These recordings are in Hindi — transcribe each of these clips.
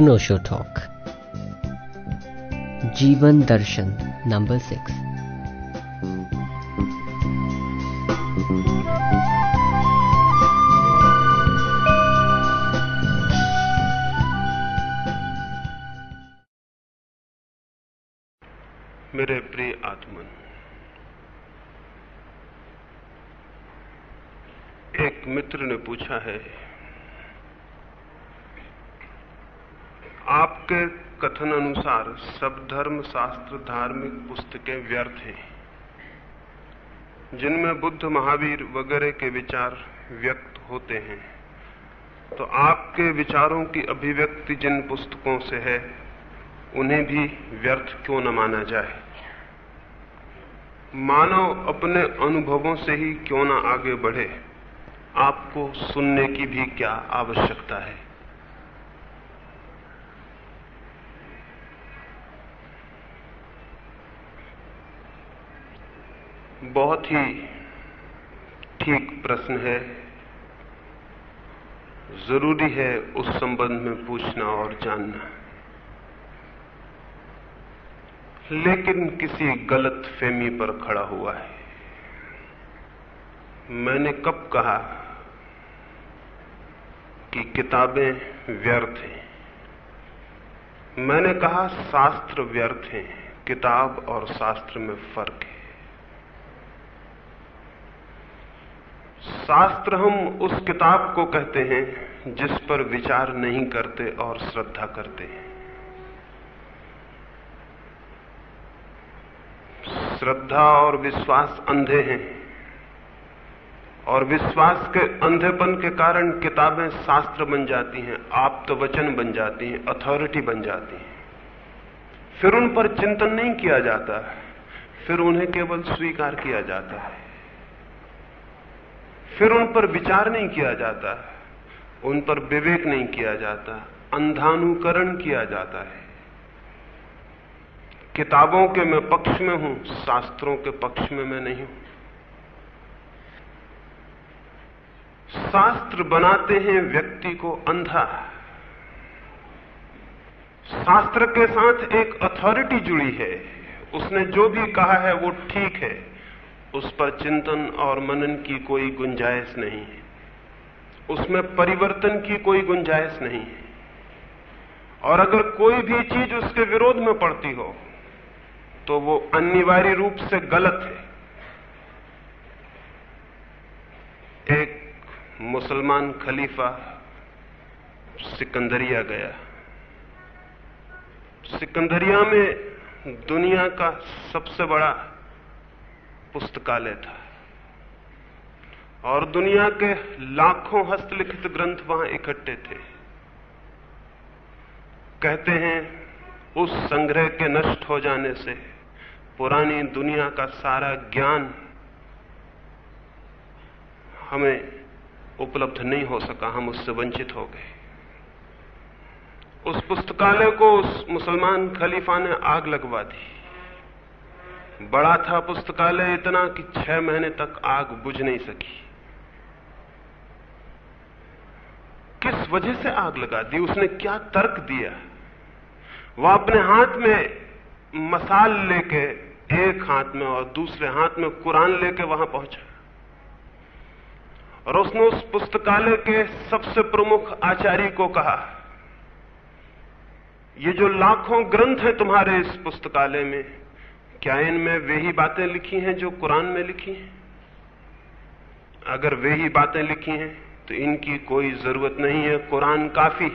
अनोशो टॉक। जीवन दर्शन नंबर सिक्स। मेरे प्रिय आत्मन एक मित्र ने पूछा है आपके कथन अनुसार सब धर्म शास्त्र धार्मिक पुस्तकें व्यर्थ हैं। जिनमें बुद्ध महावीर वगैरह के विचार व्यक्त होते हैं। तो आपके विचारों की अभिव्यक्ति जिन पुस्तकों से है, उन्हें भी व्यर्थ क्यों न माना जाए? मानव अपने अनुभवों से ही क्यों ना आगे बढ़े? आपको सुनने की भी क्या आवश्यकता है? बहुत ही ठीक प्रश्न है। ज़रूरी है उस संबंध में पूछना और जानना। लेकिन किसी गलत फहमी पर खड़ा हुआ है। मैंने कब कहा कि किताबें व्यर्थ हैं? मैंने कहा शास्त्र व्यर्थ हैं, किताब और शास्त्र में फ़र्क है। शास्त्र हम उस किताब को कहते हैं, जिस पर विचार नहीं करते और श्रद्धा करते हैं। श्रद्धा और विश्वास अंधे हैं। और विश्वास के अंधेपन के कारण किताबें शास्त्र बन जाती हैं आप तो वचन बन जाती हैं अथॉरिटी बन जाती हैं। फिर उन पर चिंतन नहीं किया जाता, फिर उन्हें केवल स्वीकार किया जाता है। फिर उन पर विचार नहीं किया जाता, उन पर विवेक नहीं किया जाता, अंधानुकरण किया जाता है। किताबों के मैं पक्ष में हूँ, शास्त्रों के पक्ष में मैं नहीं हूँ। शास्त्र बनाते हैं व्यक्ति को अंधा। शास्त्र के साथ एक अथॉरिटी जुड़ी है, उसने जो भी कहा है वो ठीक है। उस पर चिंतन और मनन की कोई गुंजाइश नहीं है। उसमें परिवर्तन की कोई गुंजाइश नहीं है। और अगर कोई भी चीज़ उसके विरोध में पड़ती हो तो वो अनिवार्य रूप से गलत है। एक मुसलमान खलीफा सिकंदरिया गया। सिकंदरिया में दुनिया का सबसे बड़ा पुस्तकालय था। और दुनिया के लाखों हस्तलिखित ग्रंथ वहाँ इकट्ठे थे। कहते हैं, उस संग्रह के नष्ट हो जाने से पुरानी दुनिया का सारा ज्ञान हमें उपलब्ध नहीं हो सका, हम उससे वंचित हो गए। उस पुस्तकालय को उस मुसलमान खलीफा ने आग लगवा दी। बड़ा था पुस्तकालय, इतना कि छह महीने तक आग बुझ नहीं सकी। किस वजह से आग लगा दी? उसने क्या तर्क दिया? वह अपने हाथ में मसाल लेके एक हाथ में और दूसरे हाथ में कुरान लेके वहाँ पहुँचा। और उसने उस पुस्तकालय के सबसे प्रमुख आचार्य को कहा, ये जो लाखों ग्रंथ हैं तुम्हारे इस पुस्तकालय में क्या इनमें वे ही बातें लिखी हैं जो कुरान में लिखी हैं? अगर वे ही बातें लिखी हैं तो इनकी कोई ज़रूरत नहीं है, कुरान काफ़ी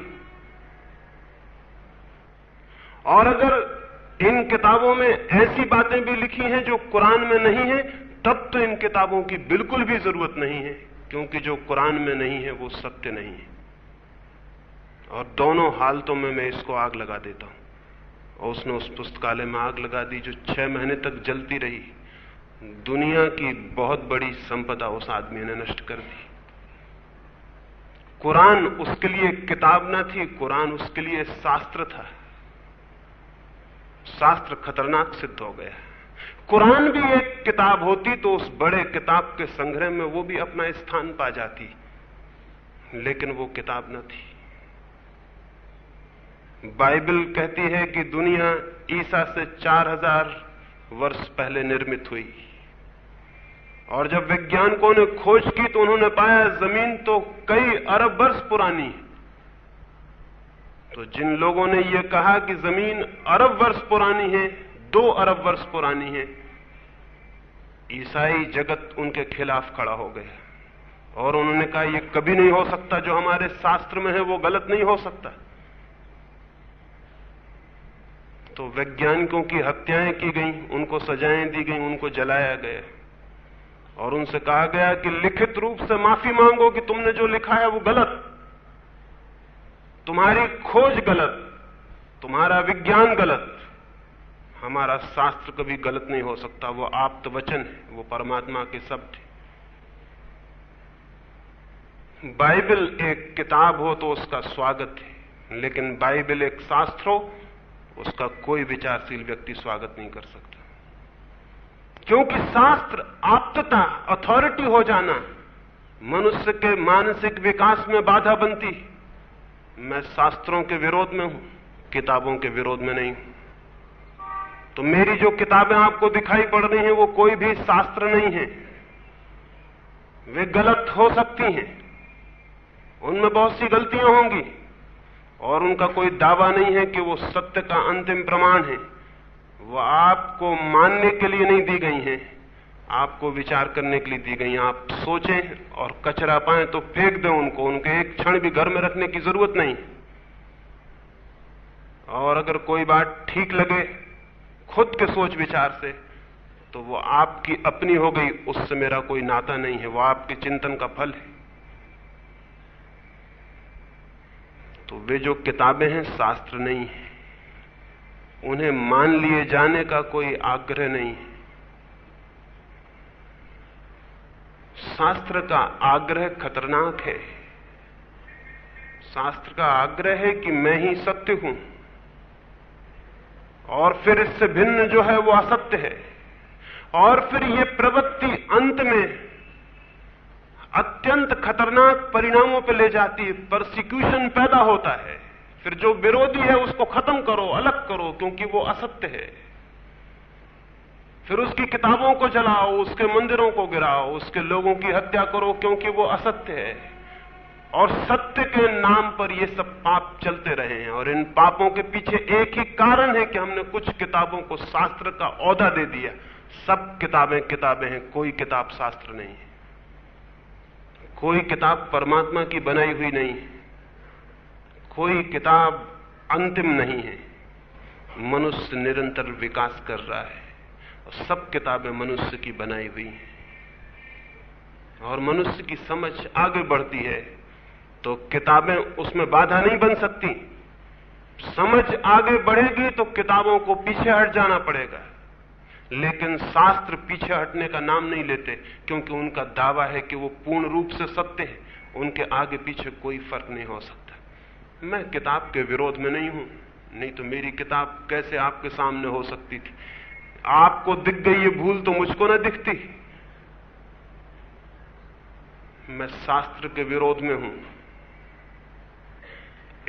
और अगर इन किताबों में ऐसी बातें भी लिखी हैं जो कुरान में नहीं है, तब तो इन किताबों की बिल्कुल भी ज़रूरत नहीं है, क्योंकि जो कुरान में नहीं है, वो सत्य नहीं है। और दोनों हालतों में मैं इसको आग लगा देता हूँ। और उसने उस पुस्तकालय में आग लगा दी जो छह महीने तक जलती रही। दुनिया की बहुत बड़ी संपदा उस आदमी ने नष्ट कर दी। कुरान उसके लिए किताब ना थी, कुरान उसके लिए शास्त्र था। शास्त्र खतरनाक सिद्ध हो गया। कुरान भी एक किताब होती तो उस बड़े किताब के संग्रह में वो भी अपना स्थान पा जाती, लेकिन वो किताब न थी। बाइबल कहती है कि दुनिया ईसा से 4000 वर्ष पहले निर्मित हुई। और जब वैज्ञानिकों ने खोज की तो उन्होंने पाया ज़मीन तो कई अरब वर्ष पुरानी है। तो जिन लोगों ने यह कहा कि ज़मीन अरब वर्ष पुरानी है, दो अरब वर्ष पुरानी है, ईसाई जगत उनके खिलाफ खड़ा हो गया। और उन्होंने कहा यह कभी नहीं हो सकता, जो हमारे शास्त्र में है वो गलत नहीं हो सकता। तो वैज्ञानिकों की हत्याएँ की गई, उनको सजाएँ दी गई, उनको जलाया गया। और उनसे कहा गया कि लिखित रूप से माफ़ी मांगो कि तुमने जो लिखा है वो गलत। तुम्हारी खोज गलत, तुम्हारा विज्ञान गलत। हमारा शास्त्र कभी गलत नहीं हो सकता, वो आप्त वचन है, वो परमात्मा के शब्द है। बाइबल एक किताब हो तो उसका स्वागत है, लेकिन बाइबल एक शास्त्र हो उसका कोई विचारशील व्यक्ति स्वागत नहीं कर सकता। क्योंकि शास्त्र आप्तता अथॉरिटी हो जाना, मनुष्य के मानसिक विकास में बाधा बनती मैं शास्त्रों के विरोध में हूँ, किताबों के विरोध में नहीं तो मेरी जो किताबें आपको दिखाई पड़ रही हैं, वो कोई भी शास्त्र नहीं है। वे गलत हो सकती हैं। उनमें बहुत सी गलतियाँ होंगी। और उनका कोई दावा नहीं है कि वो सत्य का अंतिम प्रमाण है। वो आपको मानने के लिए नहीं दी गई हैं। आपको विचार करने के लिए दी गई आप सोचें और कचरा पाएँ तो फेंक दें उनको। उनके एक क्षण भी घर में रखने की ज़रूरत नहीं। और अगर कोई बात ठीक लगे खुद के सोच विचार से तो वो आपकी अपनी हो गई। उससे मेरा कोई नाता नहीं है। वो आपके चिंतन का फल है। तो वे जो किताबें हैं, शास्त्र नहीं है। उन्हें मान लिए जाने का कोई आग्रह नहीं है। शास्त्र का आग्रह खतरनाक है। शास्त्र का आग्रह है कि मैं ही सत्य हूँ। और फिर इससे भिन्न जो है, वो असत्य है। और फिर ये प्रवृत्ति अंत में अत्यंत खतरनाक परिणामों पर ले जाती है परसिक्यूशन पैदा होता है। फिर जो विरोधी है, उसको खत्म करो, अलग करो, क्योंकि वो असत्य है। फिर उसकी किताबों को जलाओ, उसके मंदिरों को गिराओ, उसके लोगों की हत्या करो, क्योंकि वो असत्य है। और सत्य के नाम पर ये सब पाप चलते रहे हैं, और इन पापों के पीछे एक ही कारण है कि हमने कुछ किताबों को शास्त्र का औदा दे दिया। सब किताबें किताबें हैं, कोई किताब शास्त्र नहीं है। कोई किताब परमात्मा की बनाई हुई नहीं है। कोई किताब अंतिम नहीं है। मनुष्य निरंतर विकास कर रहा है और सब किताबें मनुष्य की बनाई हुई हैं। और मनुष्य की समझ आगे बढ़ती है तो किताबें उसमें बाधा नहीं बन सकती। समझ आगे बढ़ेगी तो किताबों को पीछे हट जाना पड़ेगा। लेकिन शास्त्र पीछे हटने का नाम नहीं लेते, क्योंकि उनका दावा है कि वो पूर्ण रूप से सत्य है। उनके आगे पीछे कोई फ़र्क नहीं हो सकता। मैं किताब के विरोध में नहीं हूँ, नहीं तो मेरी किताब कैसे आपके सामने हो सकती थी? आपको दिख गई ये भूल तो मुझको ना दिखती। मैं शास्त्र के विरोध में हूँ।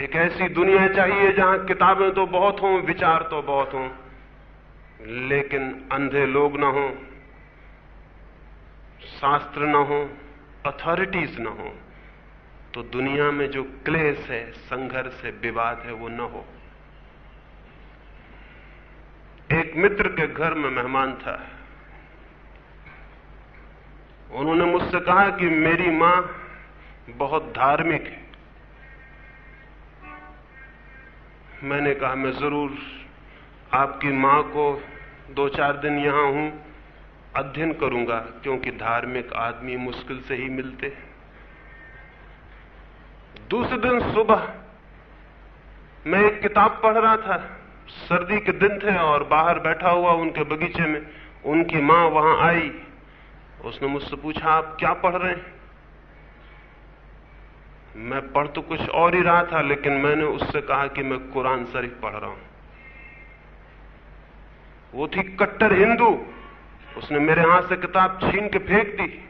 एक ऐसी दुनिया चाहिए जहाँ किताबें तो बहुत हों, विचार तो बहुत हों। लेकिन अंधे लोग ना हो, शास्त्र ना हो अथॉरिटीज ना हो तो दुनिया में जो क्लेश है, संघर्ष है, विवाद है, वो न हो। एक मित्र के घर में मेहमान था। उन्होंने मुझसे कहा कि मेरी माँ बहुत धार्मिक है। मैंने कहा, मैं ज़रूर आपकी माँ को दो चार दिन यहाँ हूँ, अध्ययन करूँगा, क्योंकि धार्मिक आदमी मुश्किल से ही मिलते दूसरे दिन सुबह मैं एक किताब पढ़ रहा था, सर्दी के दिन थे और बाहर बैठा हुआ उनके बगीचे में, उनकी माँ वहाँ आई, उसने मुझसे पूछा, आप क्या पढ़ रहे हैं? मैं पढ़ तो कुछ और ही रहा था, लेकिन मैंने उससे कहा कि मैं कुरान शरीफ पढ़ रहा हूँ। वो थी कट्टर हिंदू। उसने मेरे हाथ से किताब छीन के फेंक दी।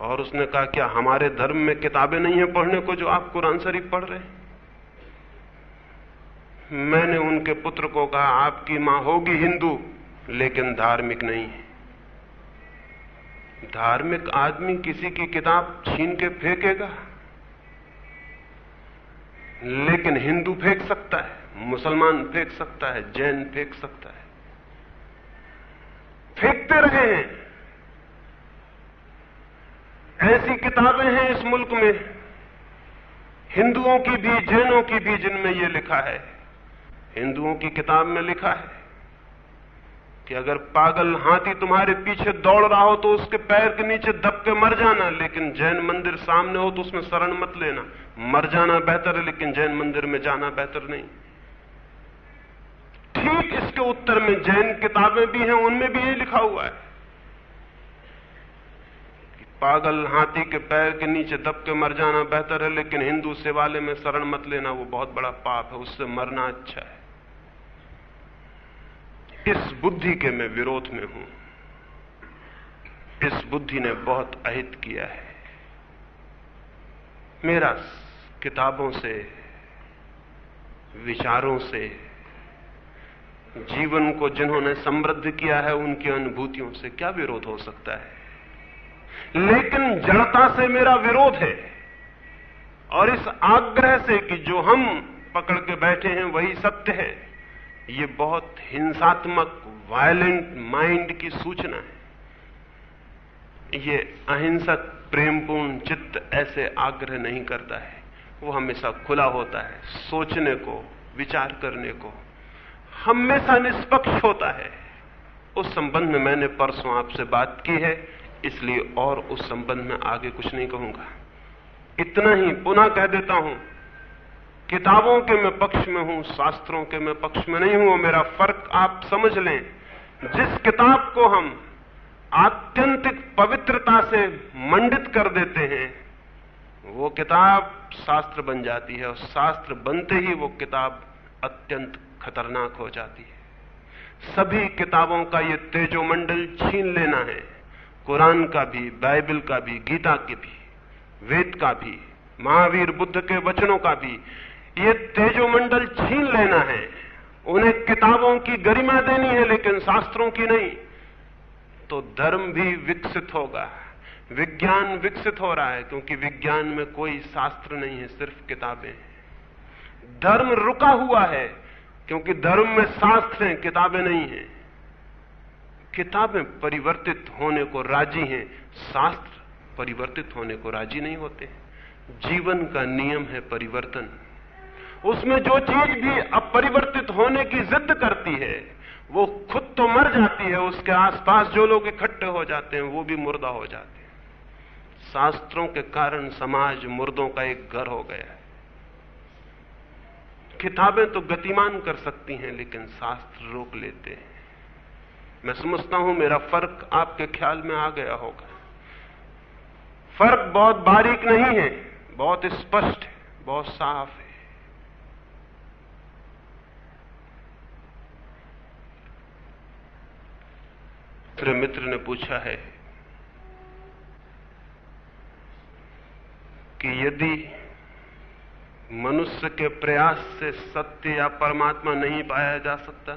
और उसने कहा, क्या हमारे धर्म में किताबें नहीं है पढ़ने को जो आप कुरान शरीफ पढ़ रहे मैंने उनके पुत्र को कहा, आपकी माँ होगी हिंदू, लेकिन धार्मिक नहीं है। धार्मिक आदमी किसी की किताब छीन के फेंकेगा। लेकिन हिंदू फेंक सकता है, मुसलमान फेंक सकता है, जैन फेंक सकता है। फेंकते रहे हैं। ऐसी किताबें हैं इस मुल्क में। हिंदुओं की भी जैनों की भी जिनमें यह लिखा है। हिंदुओं की किताब में लिखा है कि अगर पागल हाथी तुम्हारे पीछे दौड़ रहा हो तो उसके पैर के नीचे दब के मर जाना, लेकिन जैन मंदिर सामने हो तो उसमें शरण मत लेना। मर जाना बेहतर है, लेकिन जैन मंदिर में जाना बेहतर नहीं। ठीक इसके उत्तर में जैन किताबें भी हैं, उनमें भी यही लिखा हुआ है। कि पागल हाथी के पैर के नीचे दब के मर जाना बेहतर है, लेकिन हिंदू सेवालय में शरण मत लेना, वो बहुत बड़ा पाप है, उससे मरना अच्छा है। इस बुद्धि के मैं विरोध में हूँ। इस बुद्धि ने बहुत अहित किया है। मेरा किताबों से, विचारों से जीवन को जिन्होंने समृद्ध किया है, उनकी अनुभूतियों से क्या विरोध हो सकता है? लेकिन जड़ता से मेरा विरोध है। और इस आग्रह से कि जो हम पकड़ के बैठे हैं, वही सत्य है। ये बहुत हिंसात्मक वायलेंट माइंड की सूचना है। ये अहिंसक, प्रेमपूर्ण चित्त ऐसे आग्रह नहीं करता है। वो हमेशा खुला होता है, सोचने को, विचार करने को। हमेशा निष्पक्ष होता है। उस संबंध में मैंने परसों आपसे बात की है, इसलिए और उस संबंध में आगे कुछ नहीं कहूँगा। इतना ही पुनः कह देता हूँ, किताबों के मैं पक्ष में हूँ, शास्त्रों के मैं पक्ष में नहीं हूँ, मेरा फ़र्क आप समझ लें। जिस किताब को हम आत्यंतिक पवित्रता से मंडित कर देते हैं, वो किताब शास्त्र बन जाती है, और शास्त्र बनते ही वो किताब अत्यंत खतरनाक हो जाती है। सभी किताबों का ये तेजोमंडल छीन लेना है। कुरान का भी, बाइबल का भी, गीता के भी, वेद का भी, महावीर बुद्ध के वचनों का भी ये तेजोमंडल छीन लेना है। उन्हें किताबों की गरिमा देनी है, लेकिन शास्त्रों की नहीं। तो धर्म भी विकसित होगा। विज्ञान विकसित हो रहा है, क्योंकि विज्ञान में कोई शास्त्र नहीं है, सिर्फ़ किताबें धर्म रुका हुआ है। क्योंकि धर्म में शास्त्र हैं, किताबें नहीं हैं। किताबें परिवर्तित होने को राज़ी हैं, शास्त्र परिवर्तित होने को राज़ी नहीं होते। जीवन का नियम है परिवर्तन। उसमें जो चीज़ भी अपरिवर्तित होने की जिद करती है, वो खुद तो मर जाती है, उसके आसपास जो लोग इकट्ठे हो जाते हैं, वो भी मुर्दा हो जाते हैं। शास्त्रों के कारण समाज मुर्दों का एक घर हो गया है। किताबें तो गतिमान कर सकती हैं, लेकिन शास्त्र रोक लेते हैं। मैं समझता हूँ मेरा फ़र्क आपके ख्याल में आ गया होगा। फ़र्क बहुत बारीक नहीं है, बहुत स्पष्ट है, बहुत साफ़ है। मेरे मित्र ने पूछा है कि यदि मनुष्य के प्रयास से सत्य या परमात्मा नहीं पाया जा सकता।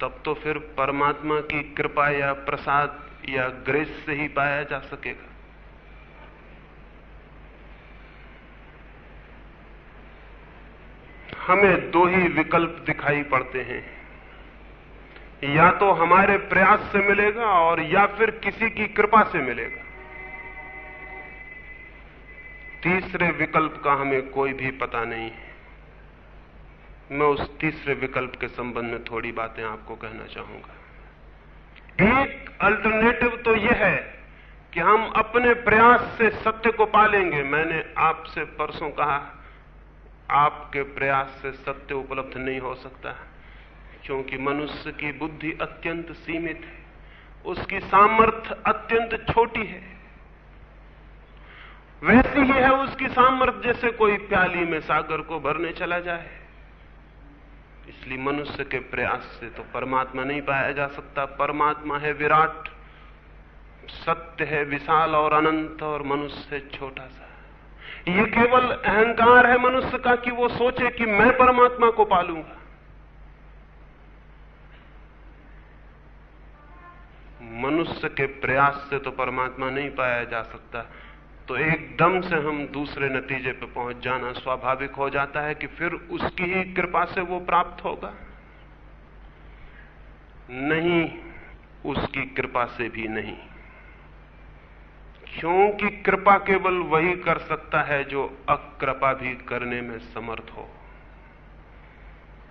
तब तो फिर परमात्मा की कृपा या प्रसाद या ग्रेस से ही पाया जा सकेगा। हमें दो ही विकल्प दिखाई पड़ते हैं। या तो हमारे प्रयास से मिलेगा और या फिर किसी की कृपा से मिलेगा। तीसरे विकल्प का हमें कोई भी पता नहीं है। मैं उस तीसरे विकल्प के संबंध में थोड़ी बातें आपको कहना चाहूँगा। एक अल्टरनेटिव तो यह है कि हम अपने प्रयास से सत्य को पालेंगे। मैंने आपसे परसों कहा, आपके प्रयास से सत्य उपलब्ध नहीं हो सकता, क्योंकि मनुष्य की बुद्धि अत्यंत सीमित है। उसकी सामर्थ्य अत्यंत छोटी है। वैसी ही है उसकी सामर्थ्य जैसे कोई प्याली में सागर को भरने चला जाए। इसलिए मनुष्य के प्रयास से तो परमात्मा नहीं पाया जा सकता। परमात्मा है विराट, सत्य है विशाल और अनंत और मनुष्य छोटा सा। ये केवल अहंकार है मनुष्य का कि वो सोचे कि मैं परमात्मा को पालूँगा। मनुष्य के प्रयास से तो परमात्मा नहीं पाया जा सकता। तो एकदम से हम दूसरे नतीजे पर पहुँच जाना स्वाभाविक हो जाता है कि फिर उसकी ही कृपा से वो प्राप्त होगा। नहीं, उसकी कृपा से भी नहीं। क्योंकि कृपा केवल वही कर सकता है जो अकृपा भी करने में समर्थ हो।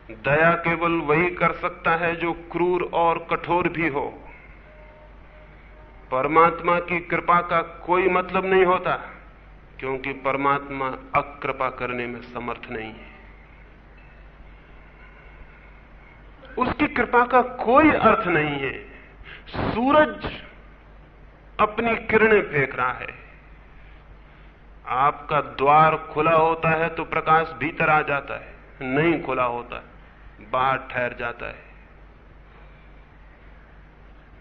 दया केवल वही कर सकता है जो क्रूर और कठोर भी हो। परमात्मा की कृपा का कोई मतलब नहीं होता, क्योंकि परमात्मा अकृपा करने में समर्थ नहीं है। उसकी कृपा का कोई अर्थ नहीं है। सूरज अपनी किरणें फेंक रहा है। आपका द्वार खुला होता है तो प्रकाश भीतर आ जाता है, नहीं खुला होता है बाहर ठहर जाता है।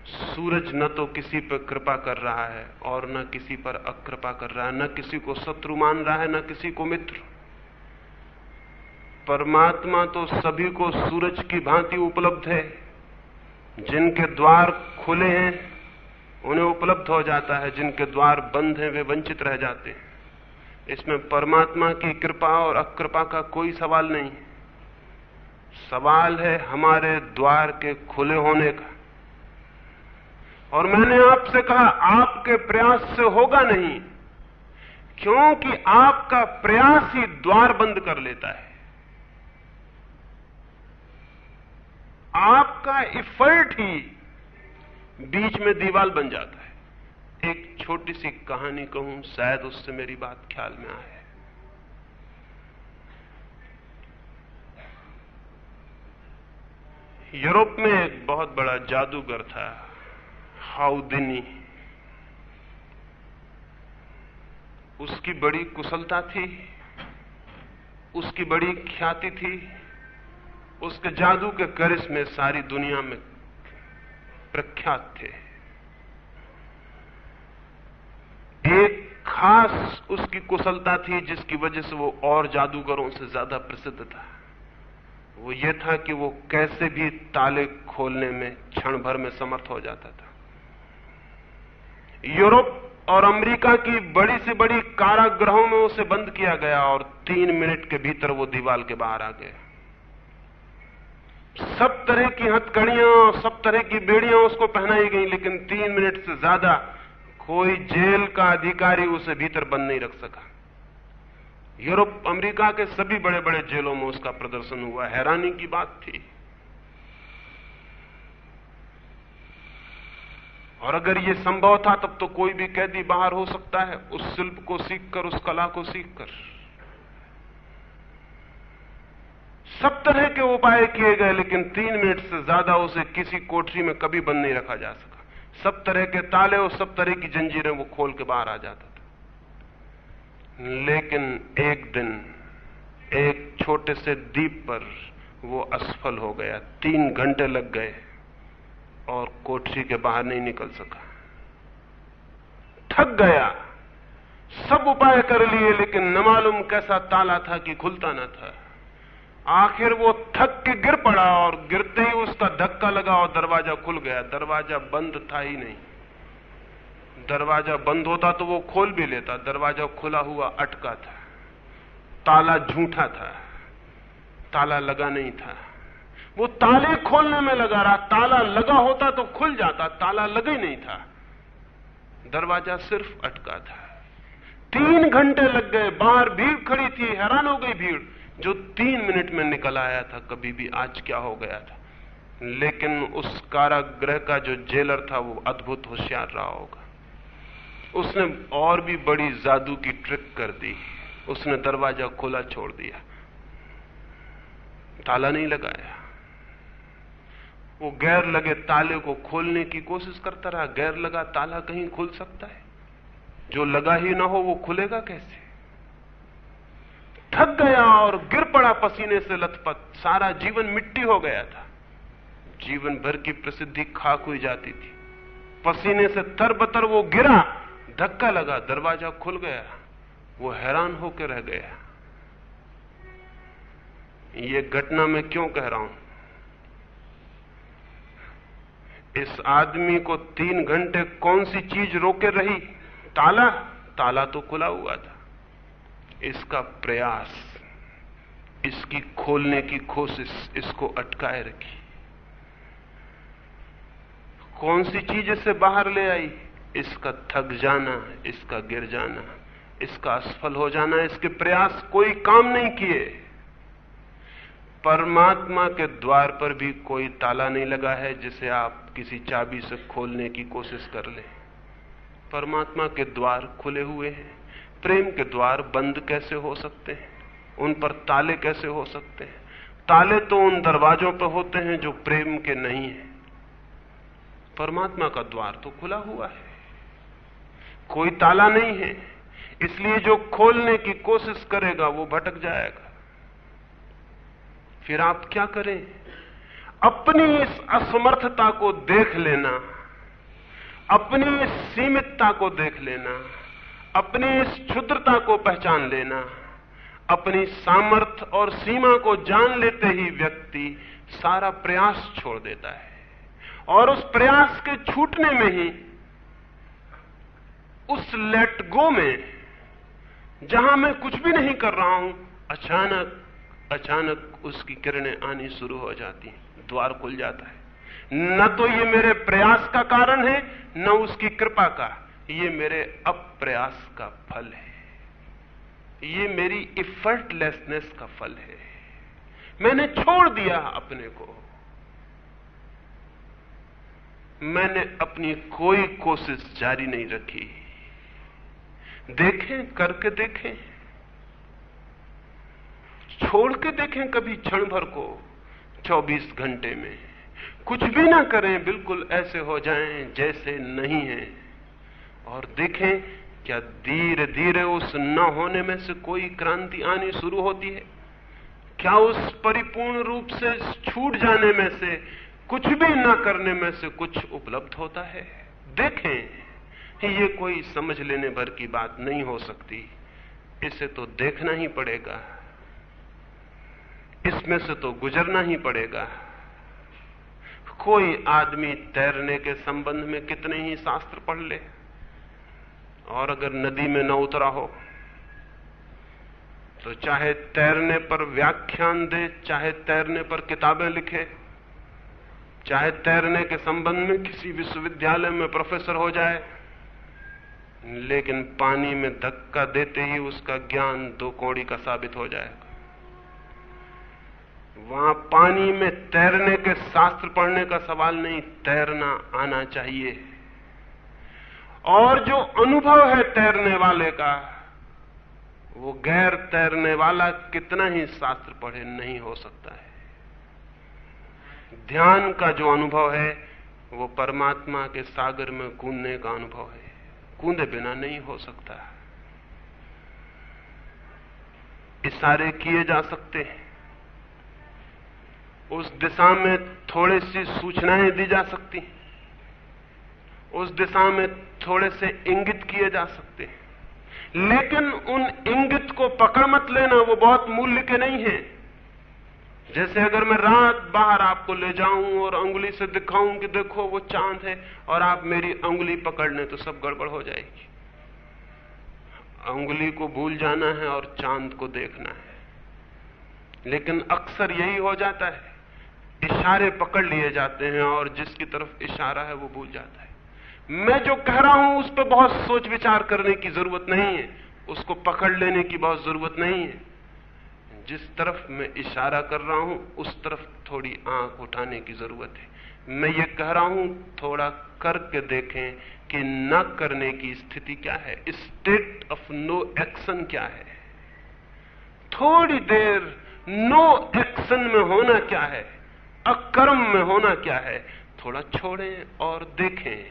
सूरज न तो किसी पर कृपा कर रहा है और न किसी पर अकृपा कर रहा है। न किसी को शत्रु मान रहा है, न किसी को मित्र। परमात्मा तो सभी को सूरज की भांति उपलब्ध है। जिनके द्वार खुले हैं, उन्हें उपलब्ध हो जाता है। जिनके द्वार बंद हैं, वे वंचित रह जाते हैं। इसमें परमात्मा की कृपा और अकृपा का कोई सवाल नहीं। सवाल है हमारे द्वार के खुले होने का। और मैंने आपसे कहा, आपके प्रयास से होगा नहीं, क्योंकि आपका प्रयास ही द्वार बंद कर लेता है। आपका इफर्ट ही बीच में दीवाल बन जाता है। एक छोटी सी कहानी कहूँ, शायद उससे मेरी बात ख्याल में आए। यूरोप में एक बहुत बड़ा जादूगर था। हाउदिनी। उसकी बड़ी कुशलता थी, उसकी बड़ी ख्याति थी, उसके जादू के करिश्मे सारी दुनिया में प्रख्यात थे। एक खास उसकी कुशलता थी जिसकी वजह से वो और जादूगरों से ज़्यादा प्रसिद्ध था। वो ये था कि वो कैसे भी ताले खोलने में क्षण भर में समर्थ हो जाता था। यूरोप और अमेरिका की बड़ी से बड़ी कारागृहों में उसे बंद किया गया और तीन मिनट के भीतर वो दीवाल के बाहर आ गए। सब तरह की हथकड़ियाँ और सब तरह की बेड़ियाँ उसको पहनाई गई, लेकिन तीन मिनट से ज़्यादा कोई जेल का अधिकारी उसे भीतर बंद नहीं रख सका। यूरोप, अमेरिका के सभी बड़े बड़े जेलों में उसका प्रदर्शन हुआ। हैरानी की बात थी। और अगर यह संभव था, तब तो कोई भी कैदी बाहर हो सकता है, उस शिल्प को सीखकर, उस कला को सीखकर। सब तरह के उपाय किए गए, लेकिन तीन मिनट से ज़्यादा उसे किसी कोठरी में कभी बंद नहीं रखा जा सका। सब तरह के ताले और सब तरह की जंजीरें वो खोल के बाहर आ जाता था। लेकिन एक दिन, एक छोटे से द्वीप पर वो असफल हो गया। तीन घंटे लग गए। और कोठरी के बाहर नहीं निकल सका। थक गया। सब उपाय कर लिए, लेकिन न मालूम कैसा ताला था कि खुलता न था। आखिर वो थक के गिर पड़ा और गिरते ही उसका धक्का लगा और दरवाज़ा खुल गया। दरवाज़ा बंद था ही नहीं। दरवाज़ा बंद होता तो वो खोल भी लेता। दरवाज़ा खुला हुआ अटका था। ताला झूठा था। ताला लगा नहीं था। वो ताले खोलने में लगा रहा, ताला लगा होता तो खुल जाता, ताला लगा ही नहीं था। दरवाज़ा सिर्फ़ अटका था। तीन घंटे लग गए, बाहर भीड़ खड़ी थी, हैरान हो गई भीड़, जो तीन मिनट में निकल आया था, कभी भी आज क्या हो गया था। लेकिन उस कारागृह का जो जेलर था, वो अद्भुत होशियार रहा होगा। उसने और भी बड़ी जादू की ट्रिक कर दी। उसने दरवाज़ा खोला, छोड़ दिया। ताला नहीं लगाया। वो गैर लगे ताले को खोलने की कोशिश करता रहा। गैर लगा ताला कहीं खुल सकता है? जो लगा ही ना हो, वो खुलेगा कैसे? थक गया और गिर पड़ा पसीने से लथपथ। सारा जीवन मिट्टी हो गया था। जीवन भर की प्रसिद्धि खाक हुई जाती थी। पसीने से तरबतर वो गिरा, धक्का लगा, दरवाज़ा खुल गया। वो हैरान होकर रह गया। ये घटना मैं क्यों कह रहा हूँ? इस आदमी को तीन घंटे कौन सी चीज़ रोके रही? ताला? ताला तो खुला हुआ था। इसका प्रयास, इसकी खोलने की कोशिश इसको अटकाए रखी। कौन सी चीज़ इसे बाहर ले आई? इसका थक जाना, इसका गिर जाना, इसका असफल हो जाना, इसके प्रयास कोई काम नहीं किए। परमात्मा के द्वार पर भी कोई ताला नहीं लगा है जिसे आप किसी चाबी से खोलने की कोशिश कर ले। परमात्मा के द्वार खुले हुए हैं। प्रेम के द्वार बंद कैसे हो सकते हैं? उन पर ताले कैसे हो सकते हैं? ताले तो उन दरवाजों पर होते हैं जो प्रेम के नहीं है। परमात्मा का द्वार तो खुला हुआ है। कोई ताला नहीं है। इसलिए जो खोलने की कोशिश करेगा वो भटक जाएगा। फिर आप क्या करें? अपनी इस असमर्थता को देख लेना, अपनी इस सीमितता को देख लेना, अपनी इस क्षुद्रता को पहचान लेना, अपनी सामर्थ और सीमा को जान लेते ही व्यक्ति सारा प्रयास छोड़ देता है। और उस प्रयास के छूटने में ही, उस लेट गो में, जहाँ मैं कुछ भी नहीं कर रहा हूँ, अचानक अचानक उसकी किरणें आनी शुरू हो जाती हैं, द्वार खुल जाता है। न तो ये मेरे प्रयास का कारण है, न उसकी कृपा का। ये मेरे अप्रयास का फल है। ये मेरी इफर्टलेसनेस का फल है। मैंने छोड़ दिया अपने को। मैंने अपनी कोई कोशिश जारी नहीं रखी। देखें, करके देखें। छोड़ के देखें कभी क्षण भर को 24 घंटे में। कुछ भी ना करें, बिल्कुल ऐसे हो जाएँ जैसे नहीं है। और देखें क्या धीरे धीरे उस न होने में से कोई क्रांति आनी शुरू होती है। क्या उस परिपूर्ण रूप से छूट जाने में से, कुछ भी न करने में से कुछ उपलब्ध होता है? देखें ये कोई समझ लेने भर की बात नहीं हो सकती। इसे तो देखना ही पड़ेगा। इसमें से तो गुजरना ही पड़ेगा। कोई आदमी तैरने के संबंध में कितने ही शास्त्र पढ़ ले, और अगर नदी में न उतरा हो तो चाहे तैरने पर व्याख्यान दे, चाहे तैरने पर किताबें लिखे, चाहे तैरने के संबंध में किसी विश्वविद्यालय में प्रोफेसर हो जाए, लेकिन पानी में धक्का देते ही उसका ज्ञान दो कौड़ी का साबित हो जाएगा। वहाँ पानी में तैरने के शास्त्र पढ़ने का सवाल नहीं, तैरना आना चाहिए। और जो अनुभव है तैरने वाले का, वो गैर तैरने वाला कितना ही शास्त्र पढ़े नहीं हो सकता है। ध्यान का जो अनुभव है, वो परमात्मा के सागर में कूदने का अनुभव है। कूदे बिना नहीं हो सकता। इशारे किए जा सकते हैं। उस दिशा में थोड़ी सी सूचनाएँ दी जा सकती हैं। उस दिशा में थोड़े से इंगित किए जा सकते हैं। लेकिन उन इंगित को पकड़ मत लेना, वो बहुत मूल्य के नहीं है। जैसे अगर मैं रात बाहर आपको ले जाऊँ और अंगुली से दिखाऊँ कि देखो, वो चाँद है और आप मेरी अंगुली पकड़ लें तो सब गड़बड़ हो जाएगी। अंगुली को भूल जाना है और चाँद को देखना है। लेकिन अक्सर यही हो जाता है इशारे पकड़ लिए जाते हैं और जिसकी तरफ़ इशारा है वो भूल जाता है। मैं जो कह रहा हूँ, उस पर बहुत सोच विचार करने की ज़रूरत नहीं है। उसको पकड़ लेने की बहुत ज़रूरत नहीं है। जिस तरफ़ मैं इशारा कर रहा हूँ, उस तरफ़ थोड़ी आँख उठाने की ज़रूरत है। मैं ये कह रहा हूँ, थोड़ा करके देखें कि न करने की स्थिति क्या है। स्टेट ऑफ़ नो एक्शन क्या है? थोड़ी देर नो एक्शन में होना क्या है? अकर्म में होना क्या है? थोड़ा छोड़ें और देखें।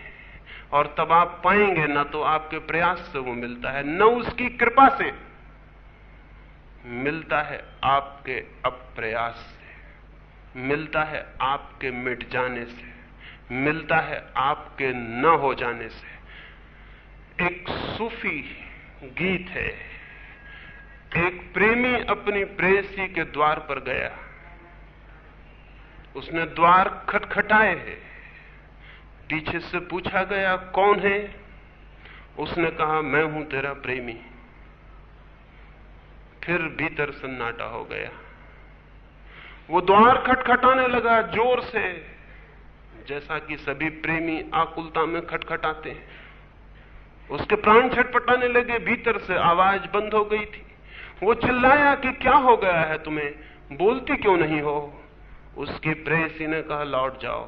और तब आप पाएँगे, ना तो आपके प्रयास से वो मिलता है, न उसकी कृपा से। मिलता है आपके अप्रयास से। मिलता है आपके मिट जाने से। मिलता है आपके न हो जाने से। एक सूफी गीत है। एक प्रेमी अपनी प्रेसी के द्वार पर गया। उसने द्वार खटखटाए हैं। पीछे से पूछा गया, कौन है? उसने कहा, मैं हूँ तेरा प्रेमी। फिर भीतर सन्नाटा हो गया। वो द्वार खटखटाने लगा, ज़ोर से, जैसा कि सभी प्रेमी आकुलता में खटखटाते हैं। उसके प्राण छटपटाने लगे, भीतर से आवाज़ बंद हो गई थी। वो चिल्लाया कि क्या हो गया है तुम्हें? बोलती क्यों नहीं हो? उसकी प्रेसी ने कहा लौट जाओ।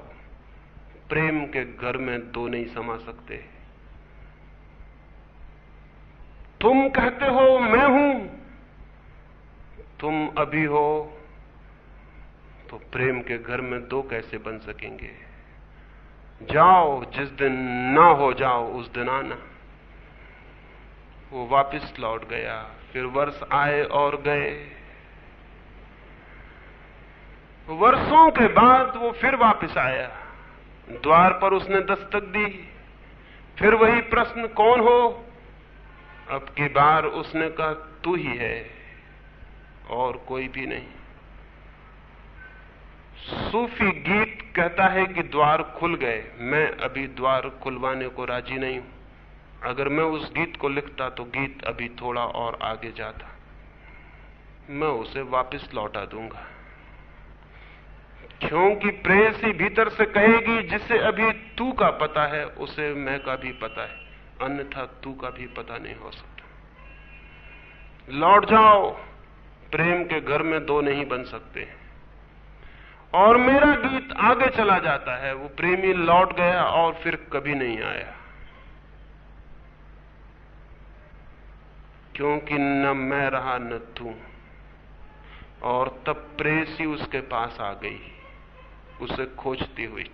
प्रेम के घर में दो नहीं समा सकते। तुम कहते हो, मैं हूँ। तुम अभी हो तो प्रेम के घर में दो कैसे बन सकेंगे? जाओ, जिस दिन ना हो जाओ, उस दिन आना। वो वापस लौट गया, फिर वर्ष आए और गए। वर्षों के बाद वो फिर वापस आया। द्वार पर उसने दस्तक दी। फिर वही प्रश्न, कौन हो? अब की बार उसने कहा, तू ही है, और कोई भी नहीं। सूफी गीत कहता है कि द्वार खुल गए। मैं अभी द्वार खुलवाने को राज़ी नहीं हूँ। अगर मैं उस गीत को लिखता तो गीत अभी थोड़ा और आगे जाता। मैं उसे वापस लौटा दूँगा। क्योंकि प्रेयसी भीतर से कहेगी, जिसे अभी तू का पता है, उसे मैं का भी पता है। अन्यथा तू का भी पता नहीं हो सकता। लौट जाओ। प्रेम के घर में दो नहीं बन सकते। और मेरा गीत आगे चला जाता है। वो प्रेमी लौट गया और फिर कभी नहीं आया। क्योंकि न मैं रहा, न तू। और तब प्रेसी उसके पास आ गई। उसे खोजती हुई।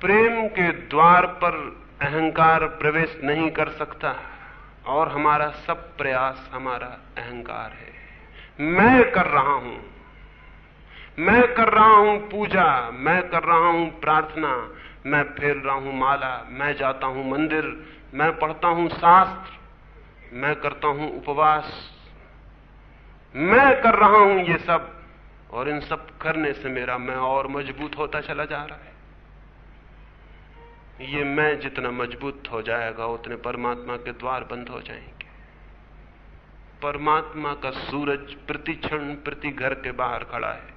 प्रेम के द्वार पर अहंकार प्रवेश नहीं कर सकता, और हमारा सब प्रयास, हमारा अहंकार है। मैं कर रहा हूँ। मैं कर रहा हूँ पूजा, मैं कर रहा हूँ प्रार्थना, मैं फेर रहा हूँ माला, मैं जाता हूँ मंदिर, मैं पढ़ता हूँ शास्त्र, मैं करता हूँ उपवास। मैं कर रहा हूँ ये सब, और इन सब करने से मेरा मैं और मज़बूत होता चला जा रहा है। ये मैं जितना मज़बूत हो जाएगा, उतने परमात्मा के द्वार बंद हो जाएँगे। परमात्मा का सूरज प्रति क्षण प्रति घर के बाहर खड़ा है।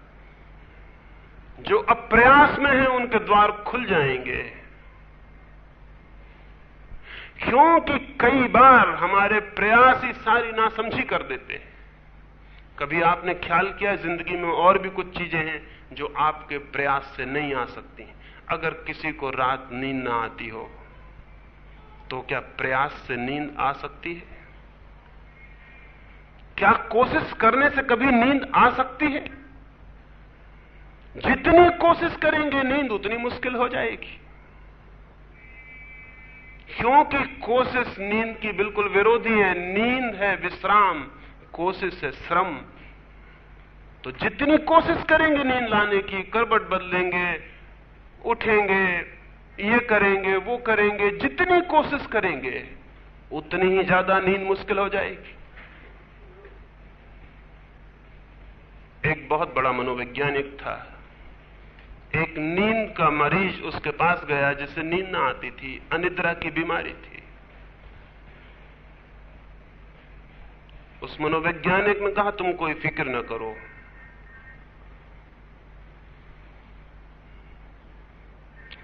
जो अप्रयास में है, उनके द्वार खुल जाएँगे। क्योंकि कई बार हमारे प्रयास ही सारी नासमझी कर देते हैं। कभी आपने ख्याल किया ज़िंदगी में और भी कुछ चीज़ें हैं जो आपके प्रयास से नहीं आ सकती? अगर किसी को रात नींद ना आती हो तो क्या प्रयास से नींद आ सकती है? क्या कोशिश करने से कभी नींद आ सकती है? जितनी कोशिश करेंगे, नींद उतनी मुश्किल हो जाएगी। क्योंकि कोशिश नींद की बिल्कुल विरोधी है, नींद है विश्राम। कोशिश है श्रम तो जितनी कोशिश करेंगे नींद लाने की करबट बदलेंगे, उठेंगे, ये करेंगे, वो करेंगे, जितनी कोशिश करेंगे, उतनी ही ज़्यादा नींद मुश्किल हो जाएगी। एक बहुत बड़ा मनोवैज्ञानिक था। एक नींद का मरीज़ उसके पास गया जिसे नींद ना आती थी, अनिद्रा की बीमारी थी। उस मनोवैज्ञानिक ने कहा, तुम कोई फ़िक्र न करो।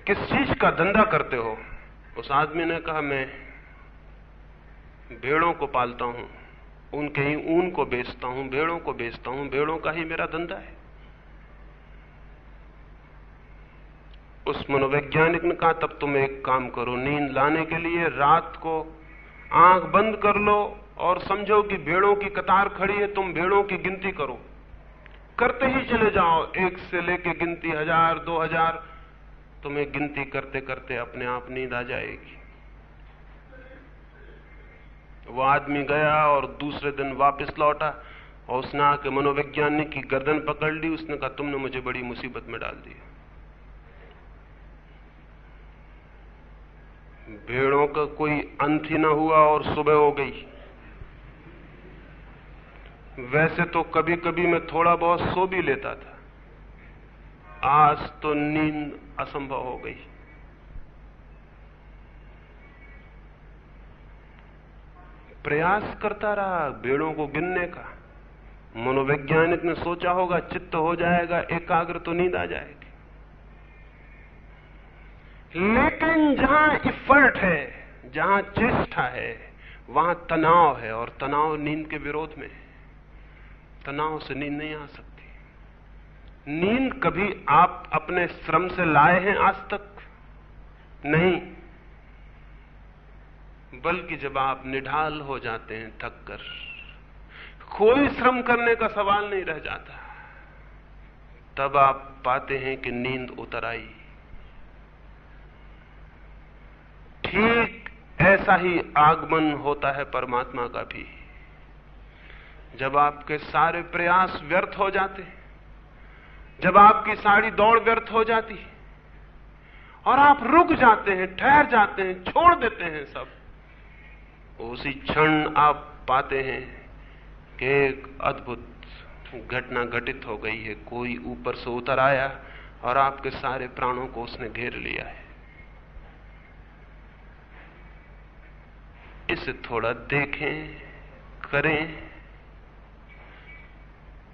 किस चीज़ का धंधा करते हो? उस आदमी ने कहा, मैं भेड़ों को पालता हूँ, उनके ही ऊन को बेचता हूँ, भेड़ों को बेचता हूँ, भेड़ों का ही मेरा धंधा है। उस मनोवैज्ञानिक ने कहा, तब तुम एक काम करो, नींद लाने के लिए रात को आँख बंद कर लो और समझो कि भेड़ों की कतार खड़ी है, तुम भेड़ों की गिनती करो। करते ही चले जाओ, एक से लेके गिनती हज़ार, दो हज़ार। तुम्हें गिनती करते करते अपने आप नींद आ जाएगी। वो आदमी गया और दूसरे दिन वापस लौटा और उसने आके मनोवैज्ञानिक की गर्दन पकड़ ली। उसने कहा, तुमने मुझे बड़ी मुसीबत में डाल दिया। भेड़ों का कोई अंत ही ना हुआ और सुबह हो गई। वैसे तो कभी कभी मैं थोड़ा बहुत सो भी लेता था। आज तो नींद असंभव हो गई। प्रयास करता रहा भेड़ों को गिनने का। मनोवैज्ञानिक ने सोचा होगा चित्त हो जाएगा, एकाग्र तो नींद आ जाएगी। लेकिन जहाँ इफर्ट है, जहाँ चेष्टा है, वहाँ तनाव है और तनाव नींद के विरोध में तनाव से नींद नहीं आ सकती। नींद कभी आप अपने श्रम से लाए हैं आज तक? नहीं। बल्कि जब आप निढाल हो जाते हैं थक कर कोई श्रम करने का सवाल नहीं रह जाता। तब आप पाते हैं कि नींद उतर आई। ठीक ऐसा ही आगमन होता है परमात्मा का भी। जब आपके सारे प्रयास व्यर्थ हो जाते जब आपकी सारी दौड़ व्यर्थ हो जाती और आप रुक जाते हैं, ठहर जाते हैं, छोड़ देते हैं सब, उसी क्षण आप पाते हैं कि एक अद्भुत घटना घटित हो गई है। कोई ऊपर से उतर आया और आपके सारे प्राणों को उसने घेर लिया है। इसे थोड़ा देखें, करें।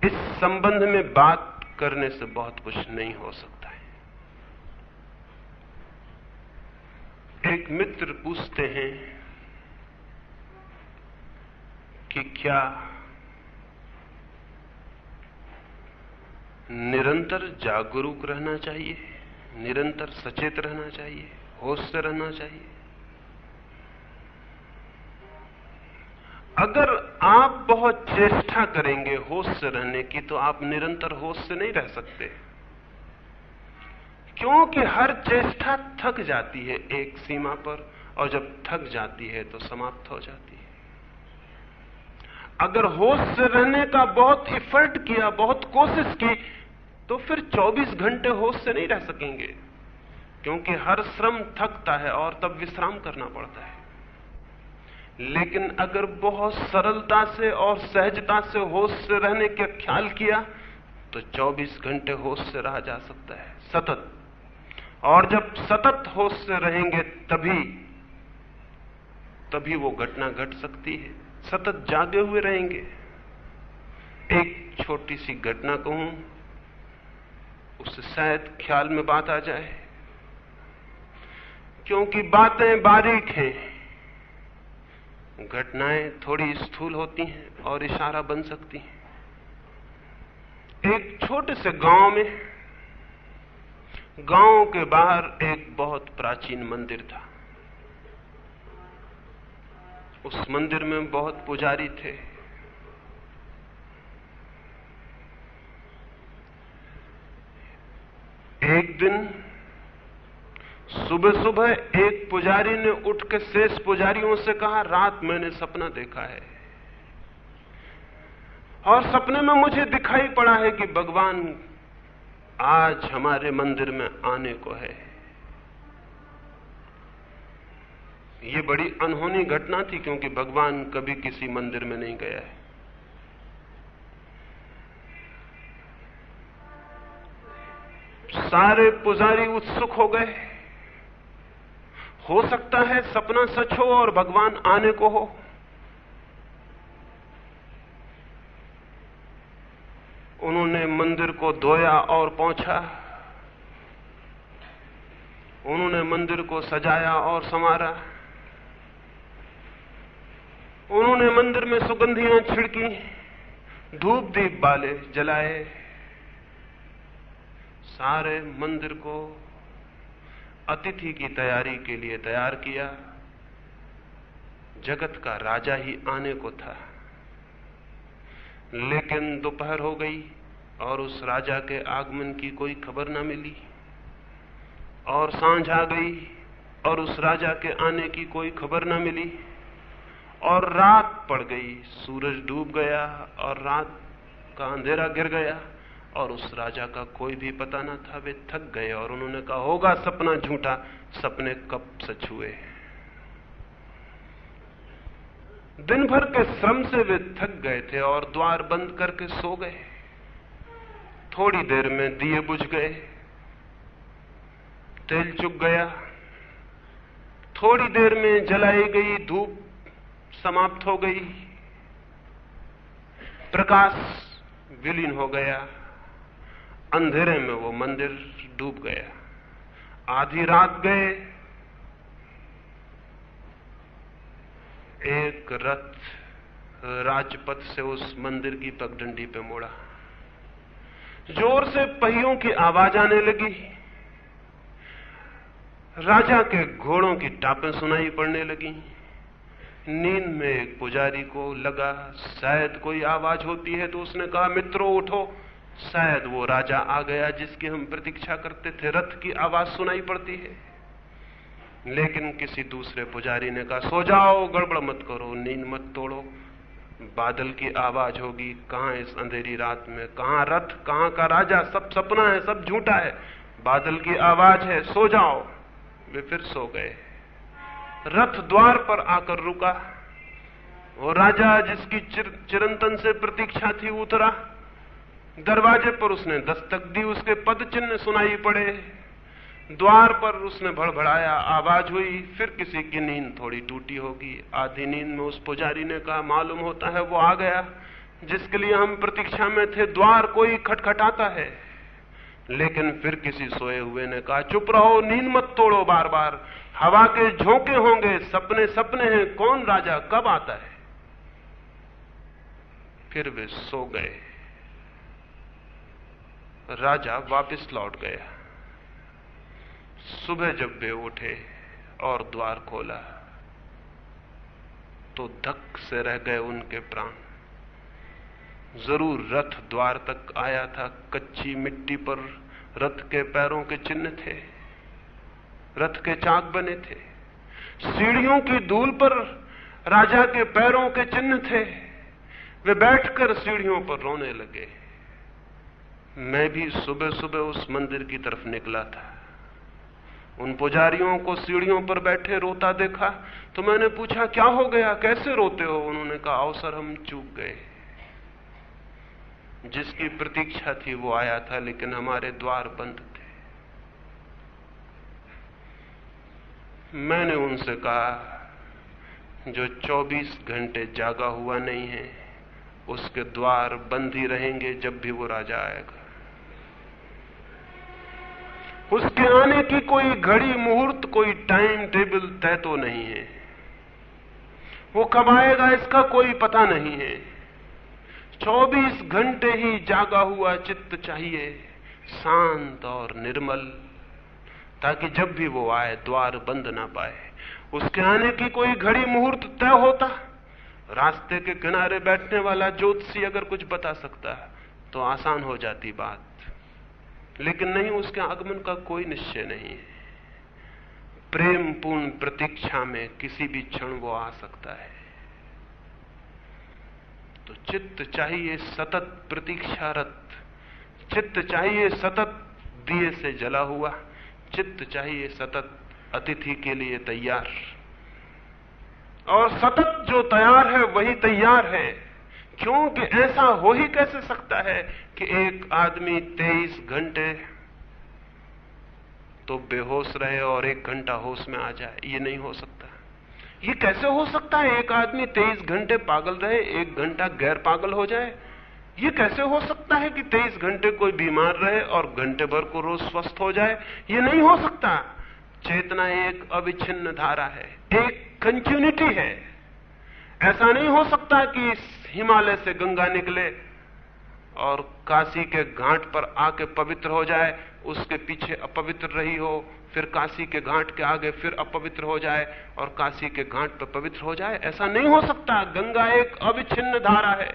इस संबंध में बात करने से बहुत कुछ नहीं हो सकता है। एक मित्र पूछते हैं कि क्या निरंतर जागरूक रहना चाहिए, निरंतर सचेत रहना चाहिए, होश से रहना चाहिए? अगर आप बहुत चेष्टा करेंगे होश से रहने की तो आप निरंतर होश से नहीं रह सकते। क्योंकि हर चेष्टा थक जाती है एक सीमा पर, और जब थक जाती है तो समाप्त हो जाती है। अगर होश से रहने का बहुत इफर्ट किया, बहुत कोशिश की तो फिर 24 घंटे होश से नहीं रह सकेंगे। क्योंकि हर श्रम थकता है, और तब विश्राम करना पड़ता है। लेकिन अगर बहुत सरलता से और सहजता से होश से रहने का ख्याल किया तो 24 घंटे होश से रहा जा सकता है, सतत। और जब सतत होश से रहेंगे, तभी तभी वो घटना घट सकती है। सतत जागे हुए रहेंगे। एक छोटी सी घटना कहूँ, उससे शायद ख्याल में बात आ जाए। क्योंकि बातें बारीक हैं घटनाएँ थोड़ी स्थूल होती हैं और इशारा बन सकती हैं। एक छोटे से गाँव में, गाँव के बाहर एक बहुत प्राचीन मंदिर था। उस मंदिर में बहुत पुजारी थे। एक दिन सुबह सुबह एक पुजारी ने उठ के शेष पुजारियों से कहा, रात मैंने सपना देखा है। और सपने में मुझे दिखाई पड़ा है कि भगवान आज हमारे मंदिर में आने को है। ये बड़ी अनहोनी घटना थी क्योंकि भगवान कभी किसी मंदिर में नहीं गया है। सारे पुजारी उत्सुक हो गए। हो सकता है सपना सच हो और भगवान आने को हो। उन्होंने मंदिर को धोया और पहुँचा उन्होंने मंदिर को सजाया और संवारा। उन्होंने मंदिर में सुगंधियाँ छिड़की, धूप दीप बाले जलाए। सारे मंदिर को अतिथि की तैयारी के लिए तैयार किया। जगत का राजा ही आने को था। लेकिन दोपहर हो गई और उस राजा के आगमन की कोई खबर न मिली। और साँझ आ गई और उस राजा के आने की कोई खबर न मिली। और रात पड़ गई, सूरज डूब गया और रात का अंधेरा गिर गया। और उस राजा का कोई भी पता ना था, वे थक गए और उन्होंने कहा, होगा सपना झूठा, सपने कब सच हुए दिन भर के श्रम से वे थक गए थे और द्वार बंद करके सो गए। थोड़ी देर में दिए बुझ गए। तेल चुक गया। थोड़ी देर में जलाई गई धूप समाप्त हो गई। प्रकाश विलीन हो गया। अंधेरे में वो मंदिर डूब गया। आधी रात गए। एक रथ राजपथ से उस मंदिर की पगडंडी पे मोड़ा। ज़ोर से पहियों की आवाज़ आने लगी। राजा के घोड़ों की टापें सुनाई पड़ने लगी। नींद में एक पुजारी को लगा, शायद कोई आवाज़ होती है तो उसने कहा, मित्रों, उठो। शायद वो राजा आ गया जिसकी हम प्रतीक्षा करते थे। रथ की आवाज़ सुनाई पड़ती है। लेकिन किसी दूसरे पुजारी ने कहा सो जाओ गड़बड़ मत करो नींद मत तोड़ो। बादल की आवाज़ होगी कहाँ इस अंधेरी रात में? कहाँ रथ? कहाँ का राजा? सब सपना है सब झूठा है। बादल की आवाज़ है सो जाओ। वे फिर सो गए। रथ द्वार पर आकर रुका। वो राजा जिसकी चिर, चिरंतन से प्रतीक्षा थी उतरा। दरवाजे पर उसने दस्तक दी, उसके पद चिन्ह सुनाई पड़े। द्वार पर उसने भड़भड़ाया, आवाज़ हुई, फिर किसी की नींद थोड़ी टूटी होगी। आधी नींद में उस पुजारी ने कहा, मालूम होता है वो आ गया। जिसके लिए हम प्रतीक्षा में थे, द्वार कोई खटखटाता है। लेकिन फिर किसी सोए हुए ने कहा, चुप रहो, नींद मत तोड़ो बार बार हवा के झोंके होंगे, सपने सपने हैं, कौन राजा कब आता है? फिर वे सो गए। राजा वापस लौट गया। सुबह जब वे उठे और द्वार खोला तो धक से रह गए उनके प्राण। ज़रूर रथ द्वार तक आया था, कच्ची मिट्टी पर रथ के पैरों के चिन्ह थे, रथ के चाक बने थे, सीढ़ियों की धूल पर राजा के पैरों के चिन्ह थे। वे बैठकर सीढ़ियों पर रोने लगे। मैं भी सुबह सुबह उस मंदिर की तरफ़ निकला था। उन पुजारियों को सीढ़ियों पर बैठे रोता देखा तो मैंने पूछा, क्या हो गया? कैसे रोते हो? उन्होंने कहा अवसर हम चूक गए। जिसकी प्रतीक्षा थी, वो आया था, लेकिन हमारे द्वार बंद थे। मैंने उनसे कहा, जो 24 घंटे जागा हुआ नहीं है, उसके द्वार बंद ही रहेंगे जब भी वो राजा आएगा। उसके आने की कोई घड़ी मुहूर्त, कोई टाइम टेबल तय तो नहीं है। वो कब आएगा इसका कोई पता नहीं है। 24 घंटे ही जागा हुआ चित्त चाहिए, शांत और निर्मल, ताकि जब भी वो आए, द्वार बंद ना पाए। उसके आने की कोई घड़ी मुहूर्त तय होता? रास्ते के किनारे बैठने वाला ज्योतिषी अगर कुछ बता सकता तो आसान हो जाती बात। लेकिन नहीं, उसके आगमन का कोई निश्चय नहीं है। प्रेम पूर्ण प्रतीक्षा में किसी भी क्षण वो आ सकता है। तो चित्त चाहिए सतत प्रतीक्षारत। चित्त चाहिए सतत दिए से जला हुआ। चित्त चाहिए सतत अतिथि के लिए तैयार। और सतत जो तैयार है, वही तैयार है। क्योंकि ऐसा हो ही कैसे सकता है कि एक आदमी तेईस घंटे तो बेहोश रहे और एक घंटा होश में आ जाए? ये नहीं हो सकता। ये कैसे हो सकता है एक आदमी तेईस घंटे पागल रहे, एक घंटा गैर पागल हो जाए? ये कैसे हो सकता है कि तेईस घंटे कोई बीमार रहे और घंटे भर को रोज स्वस्थ हो जाए? ये नहीं हो सकता। चेतना एक अविच्छिन्न धारा है, एक कंटिन्यूटी है। ऐसा नहीं हो सकता कि हिमालय से गंगा निकले और काशी के घाट पर आके पवित्र हो जाए, उसके पीछे अपवित्र रही हो, फिर काशी के घाट के आगे फिर अपवित्र हो जाए और काशी के घाट पर पवित्र हो जाए, ऐसा नहीं हो सकता। गंगा एक अविच्छिन्न धारा है।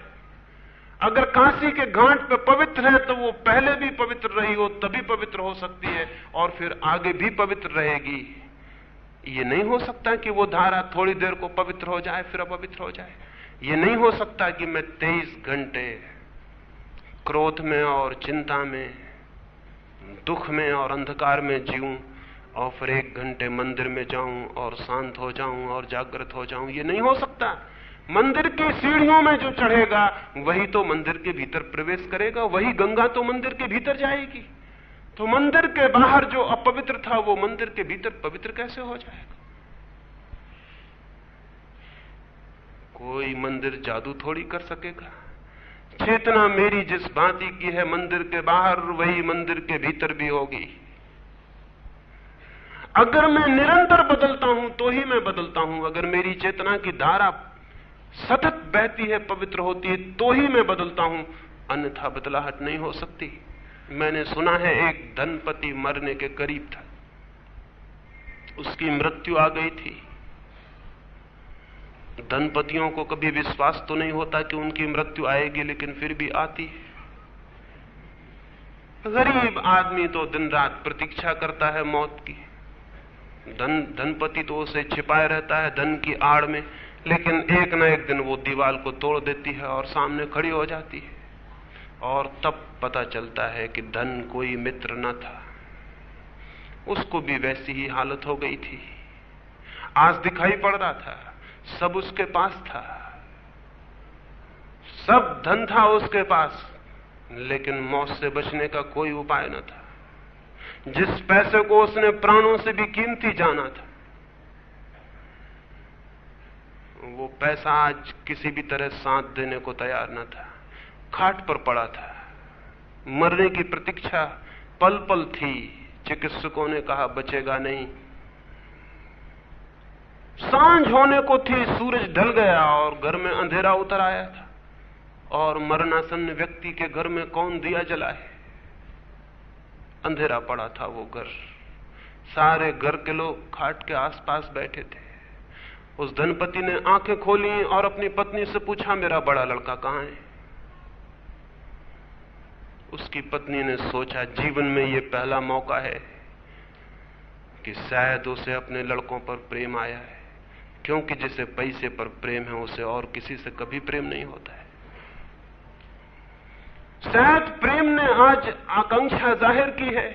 अगर काशी के घाट पर पवित्र है तो वो पहले भी पवित्र रही हो, तभी पवित्र हो सकती है और फिर आगे भी पवित्र रहेगी। ये नहीं हो सकता कि वो धारा थोड़ी देर को पवित्र हो जाए, फिर अपवित्र हो जाए। ये नहीं हो सकता कि मैं तेईस घंटे क्रोध में और चिंता में, दुख में और अंधकार में जीऊं और फिर एक घंटे मंदिर में जाऊँ और शांत हो जाऊँ और जागृत हो जाऊँ। ये नहीं हो सकता। मंदिर की सीढ़ियों में जो चढ़ेगा, वही तो मंदिर के भीतर प्रवेश करेगा, वही गंगा तो मंदिर के भीतर जाएगी। तो मंदिर के बाहर जो अपवित्र था, वो मंदिर के भीतर पवित्र कैसे हो जाएगा? कोई मंदिर जादू थोड़ी कर सकेगा। चेतना मेरी जिस भांति की है, मंदिर के बाहर वही मंदिर के भीतर भी होगी। अगर मैं निरंतर बदलता हूँ तो ही मैं बदलता हूँ। अगर मेरी चेतना की धारा सतत बहती है, पवित्र होती है तो ही मैं बदलता हूँ। अन्यथा बदलाहट नहीं हो सकती। मैंने सुना है, एक धनपति मरने के करीब था। उसकी मृत्यु आ गई थी। धनपतियों को कभी विश्वास तो नहीं होता कि उनकी मृत्यु आएगी, लेकिन फिर भी आती है। गरीब आदमी तो दिन रात प्रतीक्षा करता है मौत की। धन, धनपति तो उसे छिपाए रहता है धन की आड़ में, लेकिन एक न एक दिन वो दीवार को तोड़ देती है और सामने खड़ी हो जाती है। और तब पता चलता है कि धन कोई मित्र न था। उसको भी वैसी ही हालत हो गई थी। आज दिखाई पड़ रहा था। सब उसके पास था। सब धन था उसके पास, लेकिन मौत से बचने का कोई उपाय न था। जिस पैसे को उसने प्राणों से भी कीमती जाना था, वो पैसा आज किसी भी तरह साथ देने को तैयार न था। खाट पर पड़ा था। मरने की प्रतीक्षा पल पल थी। चिकित्सकों ने कहा, बचेगा नहीं साँझ होने को थी, सूरज ढल गया और घर में अंधेरा उतर आया था। और मरणासन्न व्यक्ति के घर में कौन दिया जलाए अंधेरा पड़ा था वो घर। सारे घर के लोग खाट के आसपास बैठे थे। उस धनपति ने आँखें खोली और अपनी पत्नी से पूछा, मेरा बड़ा लड़का कहाँ है? उसकी पत्नी ने सोचा, जीवन में यह पहला मौका है कि शायद उसे अपने लड़कों पर प्रेम आया है। क्योंकि जिसे पैसे पर प्रेम है, उसे और किसी से कभी प्रेम नहीं होता है। शायद प्रेम ने आज आकांक्षा ज़ाहिर की है।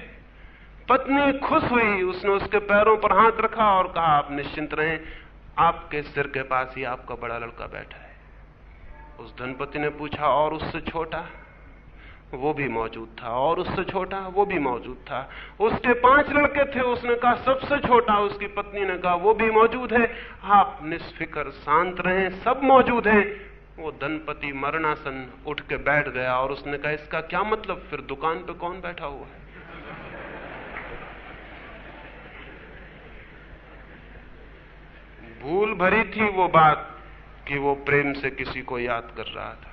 पत्नी खुश हुई, उसने उसके पैरों पर हाथ रखा और कहा, आप निश्चिंत रहें, आपके सिर के पास ही आपका बड़ा लड़का बैठा है। उस धनपति ने पूछा, और उससे छोटा? वो भी मौजूद था और उससे छोटा वो भी मौजूद था। उसके पाँच लड़के थे, उसने कहा, सबसे छोटा उसकी पत्नी ने कहा, वो भी मौजूद है। आप निष्फिकर शांत रहें, सब मौजूद हैं। वो धनपति मरणासन उठ के बैठ गया और उसने कहा, इसका क्या मतलब? फिर दुकान पे कौन बैठा हुआ है? भूल भरी थी वो बात कि वो प्रेम से किसी को याद कर रहा था।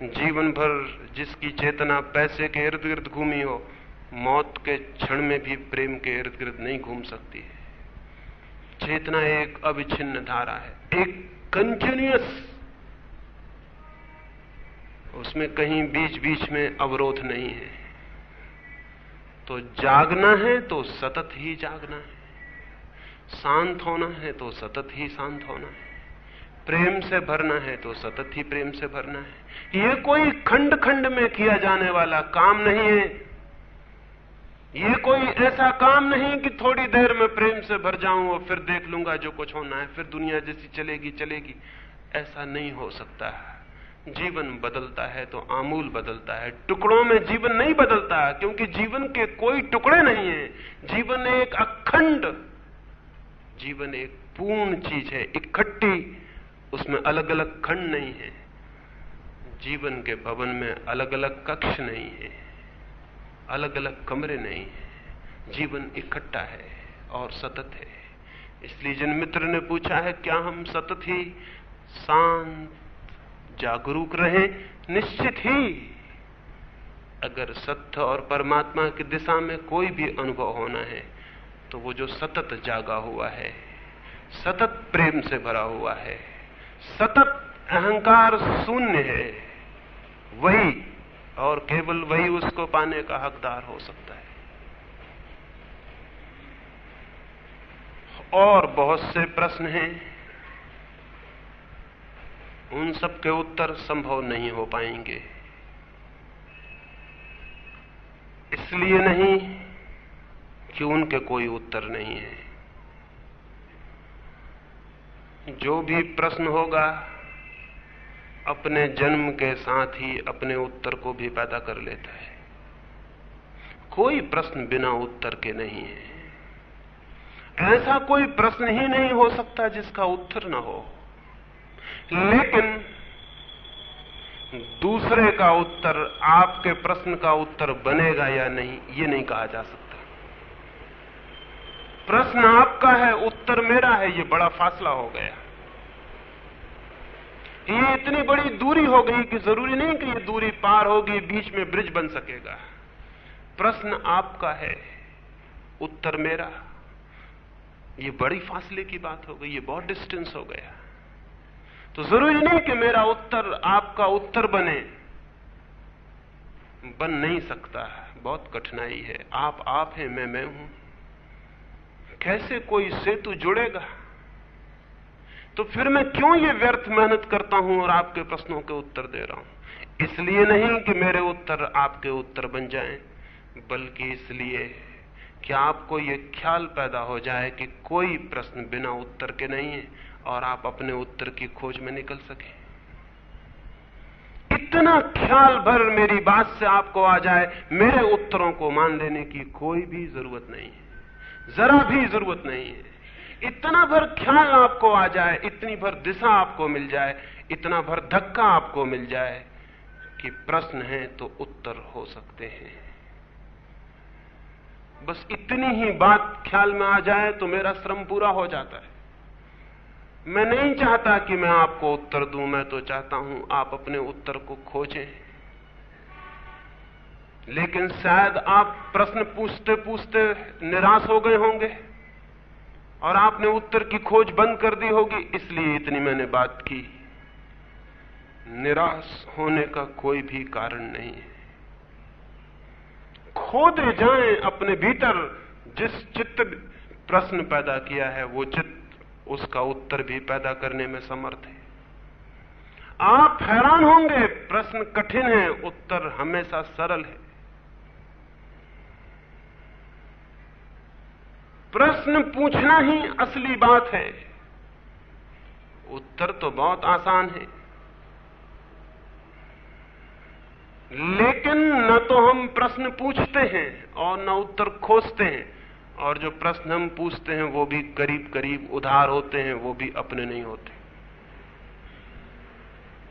जीवन भर जिसकी चेतना पैसे के इर्द गिर्द घूमी हो, मौत के क्षण में भी प्रेम के इर्द गिर्द नहीं घूम सकती है। चेतना एक अविच्छिन्न धारा है, एक कंटिन्यूस उसमें कहीं बीच बीच में अवरोध नहीं है। तो जागना है तो सतत ही जागना है। शांत होना है तो सतत ही शांत होना है। प्रेम से भरना है तो सतत ही प्रेम से भरना है। ये कोई खंड खंड में किया जाने वाला काम नहीं है। ये कोई ऐसा काम नहीं कि थोड़ी देर में प्रेम से भर जाऊँ और फिर देख लूँगा जो कुछ होना है, फिर दुनिया जैसी चलेगी चलेगी। ऐसा नहीं हो सकता। है जीवन बदलता है तो आमूल बदलता है। टुकड़ों में जीवन नहीं बदलता, क्योंकि जीवन के कोई टुकड़े नहीं है। जीवन एक अखंड, जीवन एक पूर्ण चीज़ है, इकट्ठी। उसमें अलग अलग खंड नहीं है। जीवन के भवन में अलग अलग कक्ष नहीं है अलग अलग कमरे नहीं है। जीवन इकट्ठा है और सतत है। इसलिए जिन मित्र ने पूछा है, क्या हम सतत ही शांत, जागरूक रहे? निश्चित ही। अगर सत्य और परमात्मा की दिशा में कोई भी अनुभव होना है तो वो जो सतत जागा हुआ है, सतत प्रेम से भरा हुआ है, सतत अहंकार शून्य है। वही, और केवल वही उसको पाने का हकदार हो सकता है। और बहुत से प्रश्न हैं। उन सब के उत्तर संभव नहीं हो पाएँगे। इसलिए नहीं कि उनके कोई उत्तर नहीं है। जो भी प्रश्न होगा अपने जन्म के साथ ही अपने उत्तर को भी पैदा कर लेता है। कोई प्रश्न बिना उत्तर के नहीं है। ऐसा कोई प्रश्न ही नहीं हो सकता जिसका उत्तर ना हो। लेकिन दूसरे का उत्तर, आपके प्रश्न का उत्तर बनेगा या नहीं, ये नहीं कहा जा सकता। प्रश्न आपका है, उत्तर मेरा है, ये बड़ा फासला हो गया। ये इतनी बड़ी दूरी हो गई कि ज़रूरी नहीं कि ये दूरी पार होगी, बीच में ब्रिज बन सकेगा। प्रश्न आपका है, उत्तर मेरा। ये बड़ी फासले की बात हो गई, ये बहुत डिस्टेंस हो गया। तो ज़रूरी नहीं कि मेरा उत्तर आपका उत्तर बने। बन नहीं सकता, बहुत कठिनाई है। आप आप हैं, मैं मैं हूँ। कैसे कोई सेतु जुड़ेगा? तो फिर मैं क्यों ये व्यर्थ मेहनत करता हूँ और आपके प्रश्नों के उत्तर दे रहा हूँ? इसलिए नहीं कि मेरे उत्तर आपके उत्तर बन जाएँ, बल्कि इसलिए कि आपको ये ख्याल पैदा हो जाए कि कोई प्रश्न बिना उत्तर के नहीं है और आप अपने उत्तर की खोज में निकल सके। इतना ख्याल भर मेरी बात से आपको आ जाए मेरे उत्तरों को मान लेने की कोई भी ज़रूरत नहीं है। जरा भी ज़रूरत नहीं है। इतना भर ख्याल आपको आ जाए, इतनी भर दिशा आपको मिल जाए, इतना भर धक्का आपको मिल जाए कि प्रश्न है तो उत्तर हो सकते हैं। बस इतनी ही बात ख्याल में आ जाए तो मेरा श्रम पूरा हो जाता है। मैं नहीं चाहता कि मैं आपको उत्तर दूँ, मैं तो चाहता हूँ आप अपने उत्तर को खोजें। लेकिन शायद आप प्रश्न पूछते पूछते निराश हो गए होंगे। और आपने उत्तर की खोज बंद कर दी होगी, इसलिए इतनी मैंने बात की। निराश होने का कोई भी कारण नहीं है। खोदे जाएँ अपने भीतर, जिस चित्त प्रश्न पैदा किया है, वो चित्त उसका उत्तर भी पैदा करने में समर्थ है। आप हैरान होंगे, प्रश्न कठिन है, उत्तर हमेशा सरल है। प्रश्न पूछना ही असली बात है। उत्तर तो बहुत आसान है। लेकिन न तो हम प्रश्न पूछते हैं और न उत्तर खोजते हैं। और जो प्रश्न हम पूछते हैं, वो भी करीब करीब उधार होते हैं, वो भी अपने नहीं होते।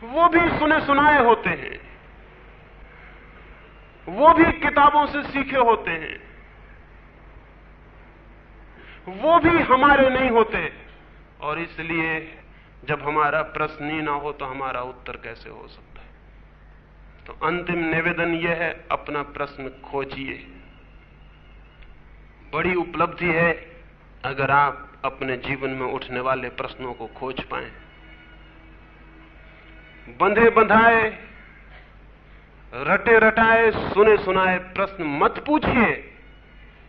वो भी सुने सुनाए होते हैं। वो भी किताबों से सीखे होते हैं। वो भी हमारे नहीं होते। और इसलिए जब हमारा प्रश्न ही ना हो तो हमारा उत्तर कैसे हो सकता है? तो अंतिम निवेदन यह है, अपना प्रश्न खोजिए। बड़ी उपलब्धि है अगर आप अपने जीवन में उठने वाले प्रश्नों को खोज पाए। बंधे बंधाए, रटे रटाए, सुने सुनाए प्रश्न मत पूछिए।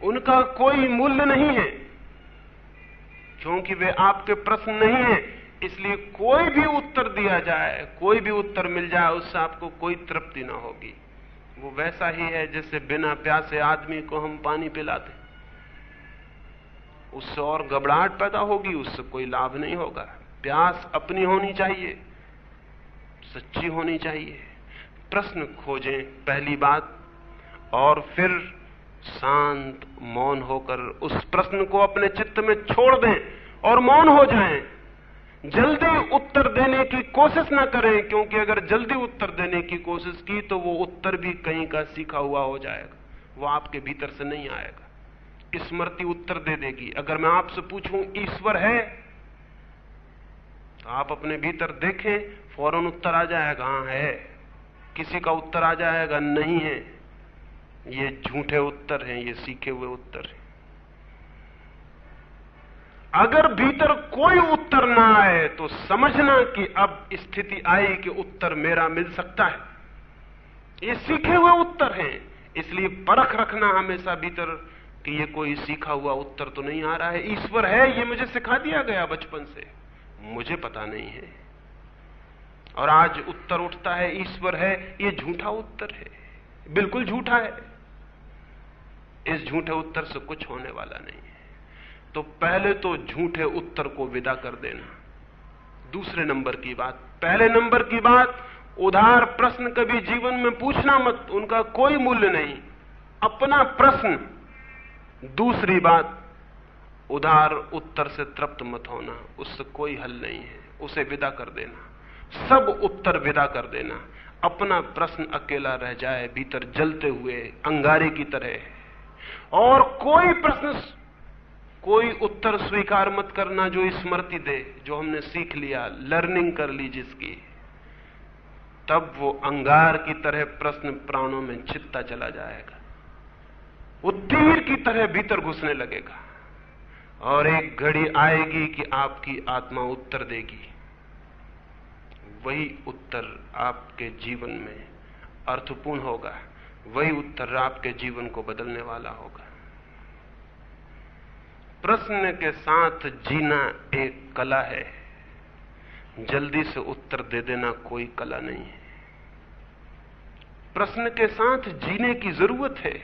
उनका कोई मूल्य नहीं है। क्योंकि वे आपके प्रश्न नहीं है। इसलिए कोई भी उत्तर दिया जाए, कोई भी उत्तर मिल जाए, उससे आपको कोई तृप्ति ना होगी। वो वैसा ही है जैसे बिना प्यासे आदमी को हम पानी पिलाते उससे और घबराहट पैदा होगी, उससे कोई लाभ नहीं होगा। प्यास अपनी होनी चाहिए, सच्ची होनी चाहिए। प्रश्न खोजें पहली बात, और फिर शांत मौन होकर उस प्रश्न को अपने चित्त में छोड़ दें और मौन हो जाएँ। जल्दी उत्तर देने की कोशिश ना करें, क्योंकि अगर जल्दी उत्तर देने की कोशिश की तो वो उत्तर भी कहीं का सीखा हुआ हो जाएगा। वो आपके भीतर से नहीं आएगा। स्मृति उत्तर दे देगी। अगर मैं आपसे पूछूँ, ईश्वर है? तो आप अपने भीतर देखें, फ़ौरन उत्तर आ जाएगा, हाँ है। किसी का उत्तर आ जाएगा, नहीं है। ये झूठे उत्तर हैं, ये सीखे हुए उत्तर हैं। अगर भीतर कोई उत्तर ना आए तो समझना कि अब स्थिति आई कि उत्तर मेरा मिल सकता है। ये सीखे हुए उत्तर हैं, इसलिए परख रखना हमेशा भीतर कि ये कोई सीखा हुआ उत्तर तो नहीं आ रहा है। ईश्वर है, ये मुझे सिखा दिया गया बचपन से। मुझे पता नहीं है। और आज उत्तर उठता है, ईश्वर है, ये झूठा उत्तर है। बिल्कुल झूठा है। इस झूठे उत्तर से कुछ होने वाला नहीं है। तो पहले तो झूठे उत्तर को विदा कर देना। दूसरे नंबर की बात, पहले नंबर की बात, उधार प्रश्न कभी जीवन में पूछना मत, उनका कोई मूल्य नहीं। अपना प्रश्न। दूसरी बात, उधार उत्तर से तृप्त मत होना, उससे कोई हल नहीं है, उसे विदा कर देना। सब उत्तर विदा कर देना। अपना प्रश्न अकेला रह जाए, भीतर जलते हुए अंगारे की तरह। और कोई प्रश्न, कोई उत्तर स्वीकार मत करना जो स्मृति दे, जो हमने सीख लिया लर्निंग कर ली जिसकी। तब वो अंगार की तरह प्रश्न प्राणों में छिपता चला जाएगा। वो तीर की तरह भीतर घुसने लगेगा। और एक घड़ी आएगी कि आपकी आत्मा उत्तर देगी। वही उत्तर आपके जीवन में अर्थपूर्ण होगा। वही उत्तर आपके जीवन को बदलने वाला होगा। प्रश्न के साथ जीना एक कला है। जल्दी से उत्तर दे देना कोई कला नहीं है। प्रश्न के साथ जीने की ज़रूरत है।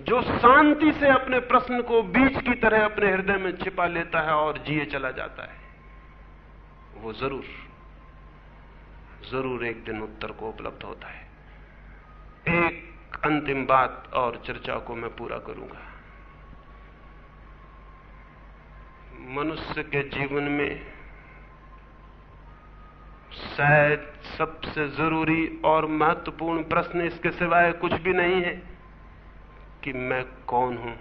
जो शांति से अपने प्रश्न को बीच की तरह अपने हृदय में छिपा लेता है और जिए चला जाता है, वो ज़रूर ज़रूर एक दिन उत्तर को उपलब्ध होता है। एक अंतिम बात और चर्चा को मैं पूरा करूँगा। मनुष्य के जीवन में शायद सबसे ज़रूरी और महत्वपूर्ण प्रश्न इसके सिवाय कुछ भी नहीं है कि मैं कौन हूँ।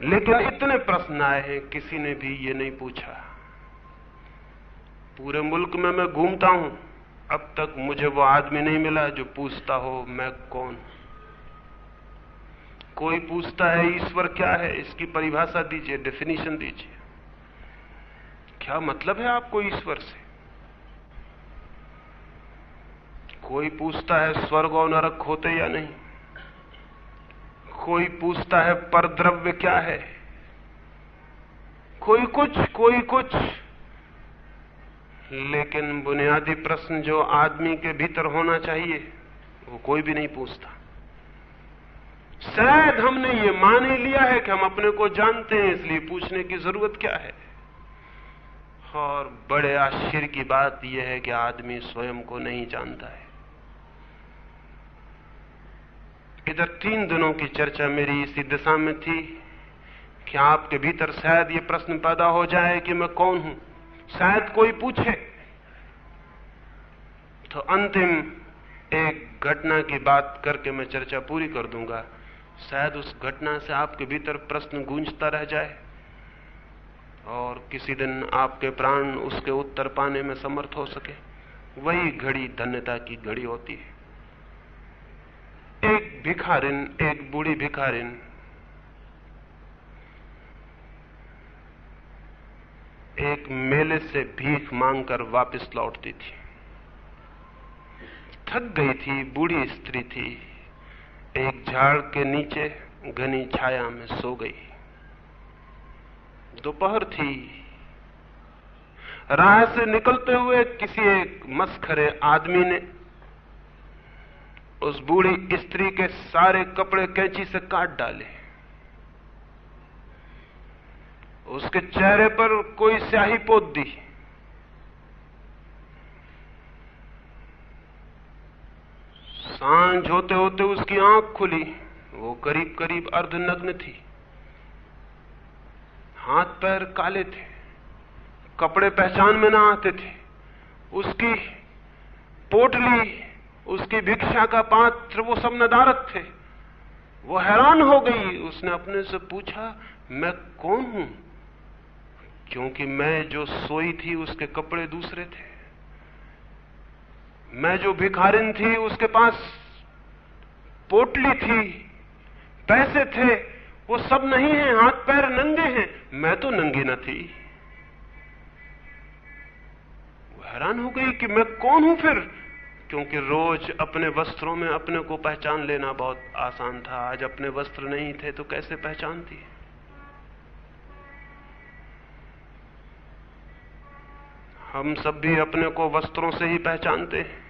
लेकिन इतने प्रश्न आए हैं, किसी ने भी ये नहीं पूछा। पूरे मुल्क में मैं घूमता हूँ। अब तक मुझे वो आदमी नहीं मिला जो पूछता हो, मैं कौन? कोई पूछता है, ईश्वर क्या है? इसकी परिभाषा दीजिए डेफिनेशन दीजिए। क्या मतलब है आपको ईश्वर से? कोई पूछता है, स्वर्ग और नरक होते या नहीं? कोई पूछता है, परद्रव्य क्या है? कोई कुछ कोई कुछ। लेकिन बुनियादी प्रश्न जो आदमी के भीतर होना चाहिए, वो कोई भी नहीं पूछता। शायद हमने ये मान ही लिया है कि हम अपने को जानते हैं, इसलिए पूछने की ज़रूरत क्या है? और बड़े आश्चर्य की बात यह है कि आदमी स्वयं को नहीं जानता है। इधर तीन दिनों की चर्चा मेरी इसी दिशा में थी कि आपके भीतर शायद ये प्रश्न पैदा हो जाए कि मैं कौन हूँ? शायद कोई पूछे। तो अंतिम एक घटना की बात करके मैं चर्चा पूरी कर दूँगा। शायद उस घटना से आपके भीतर प्रश्न गूंजता रह जाए। और किसी दिन आपके प्राण उसके उत्तर पाने में समर्थ हो सके। वही घड़ी धन्यता की घड़ी होती है। एक भिखारिन, एक बूढ़ी भिखारिन एक मेले से भीख मांगकर वापस लौटती थी। थक गई थी, बूढ़ी स्त्री थी। एक झाड़ के नीचे घनी छाया में सो गई। दोपहर थी। राह से निकलते हुए किसी एक मस्खरे आदमी ने उस बूढ़ी स्त्री के सारे कपड़े कैंची से काट डाले। उसके चेहरे पर कोई स्याही पोत दी। साँझ होते होते उसकी आँख खुली। वो करीब करीब अर्धनग्न थी। हाथ पैर काले थे। कपड़े पहचान में ना आते थे। उसकी पोटली, उसकी भिक्षा का पात्र, वो सब नदारत थे। वो हैरान हो गई। उसने अपने से पूछा, मैं कौन हूँ? क्योंकि मैं जो सोई थी उसके कपड़े दूसरे थे। मैं जो भिखारिन थी उसके पास पोटली थी, पैसे थे, वो सब नहीं है, हाथ पैर नंगे हैं। मैं तो नंगी न थी। वो हैरान हो गई कि मैं कौन हूँ फिर? क्योंकि रोज अपने वस्त्रों में अपने को पहचान लेना बहुत आसान था। आज अपने वस्त्र नहीं थे तो कैसे पहचानती? हम सब भी अपने को वस्त्रों से ही पहचानते हैं।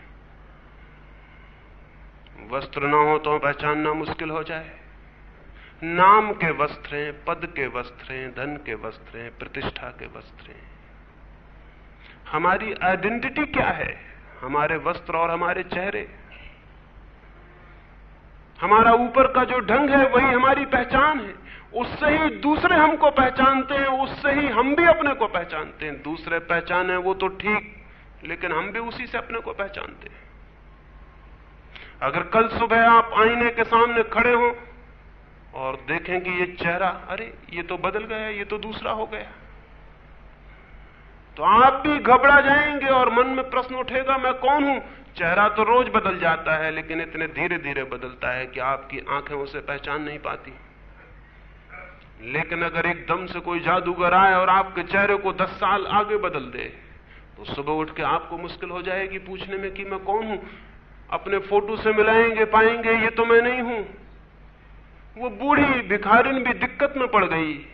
वस्त्र ना हो तो पहचानना मुश्किल हो जाए। नाम के वस्त्र हैं, पद के वस्त्र हैं, धन के वस्त्र हैं, प्रतिष्ठा के वस्त्र हैं। हमारी आइडेंटिटी क्या है? हमारे वस्त्र और हमारे चेहरे। हमारा ऊपर का जो ढंग है, वही हमारी पहचान है। उससे ही दूसरे हमको पहचानते हैं, उससे ही हम भी अपने को पहचानते हैं। दूसरे पहचाने वो तो ठीक, लेकिन हम भी उसी से अपने को पहचानते हैं। अगर कल सुबह आप आईने के सामने खड़े हो और देखें कि ये चेहरा, अरे, ये तो बदल गया, ये तो दूसरा हो गया। तो आप भी घबरा जाएँगे और मन में प्रश्न उठेगा, मैं कौन हूँ? चेहरा तो रोज बदल जाता है, लेकिन इतने धीरे धीरे बदलता है कि आपकी आँखें उसे पहचान नहीं पाती। लेकिन अगर एकदम से कोई जादूगर आए और आपके चेहरे को दस साल आगे बदल दे तो सुबह उठ के आपको मुश्किल हो जाएगी पूछने में कि मैं कौन हूँ? अपने फ़ोटो से मिलाएँगे, पाएँगे, ये तो मैं नहीं हूँ। वो बूढ़ी, भिखारिन भी दिक्कत में पड़ गई।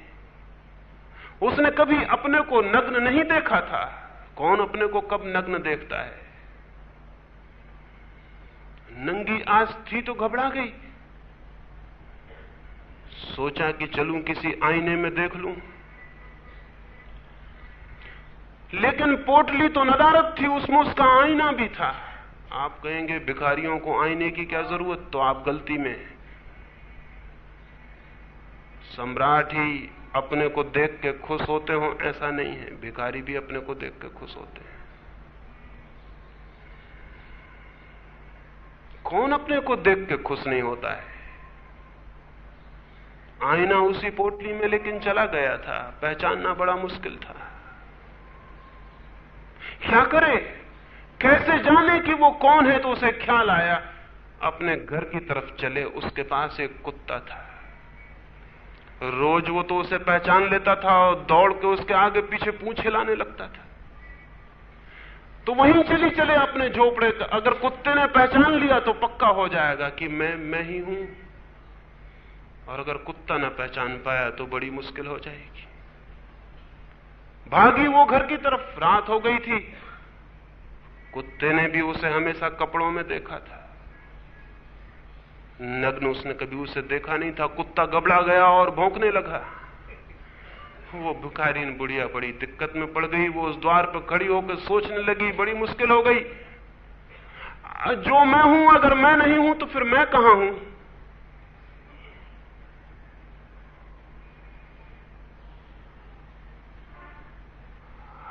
उसने कभी अपने को नग्न नहीं देखा था। कौन अपने को कब नग्न देखता है? नंगी आज थी तो घबरा गई। सोचा कि चलूँ किसी आईने में देख लूँ। लेकिन पोटली तो नदारत थी उसमें उसका आईना भी था। आप कहेंगे, भिखारियों को आईने की क्या ज़रूरत? तो आप गलती में। सम्राट ही अपने को देख के खुश होते हो, ऐसा नहीं है। भिखारी भी अपने को देख के खुश होते हैं। कौन अपने को देख के खुश नहीं होता है? आईना उसी पोटली में लेकिन चला गया था। पहचानना बड़ा मुश्किल था। क्या करे? कैसे जाने कि वो कौन है तो उसे ख्याल आया? अपने घर की तरफ़ चले, उसके पास एक कुत्ता था। रोज वो तो उसे पहचान लेता था और दौड़ के उसके आगे पीछे पूछ हिलाने लगता था। तो वहीं चली चले अपने झोपड़े का अगर कुत्ते ने पहचान लिया तो पक्का हो जाएगा कि मैं मैं ही हूँ। और अगर कुत्ता न पहचान पाया तो बड़ी मुश्किल हो जाएगी। भागी वो घर की तरफ़, रात हो गई थी। कुत्ते ने भी उसे हमेशा कपड़ों में देखा था। नग्न उसने कभी उसे देखा नहीं था। कुत्ता गबड़ा गया और भौंकने लगा। वो भिखारीन बुढ़िया बड़ी दिक्कत में पड़ गई, वो उस द्वार पर खड़ी होकर सोचने लगी, बड़ी मुश्किल हो गई। जो मैं हूँ, अगर मैं नहीं हूँ तो फिर मैं कहाँ हूँ?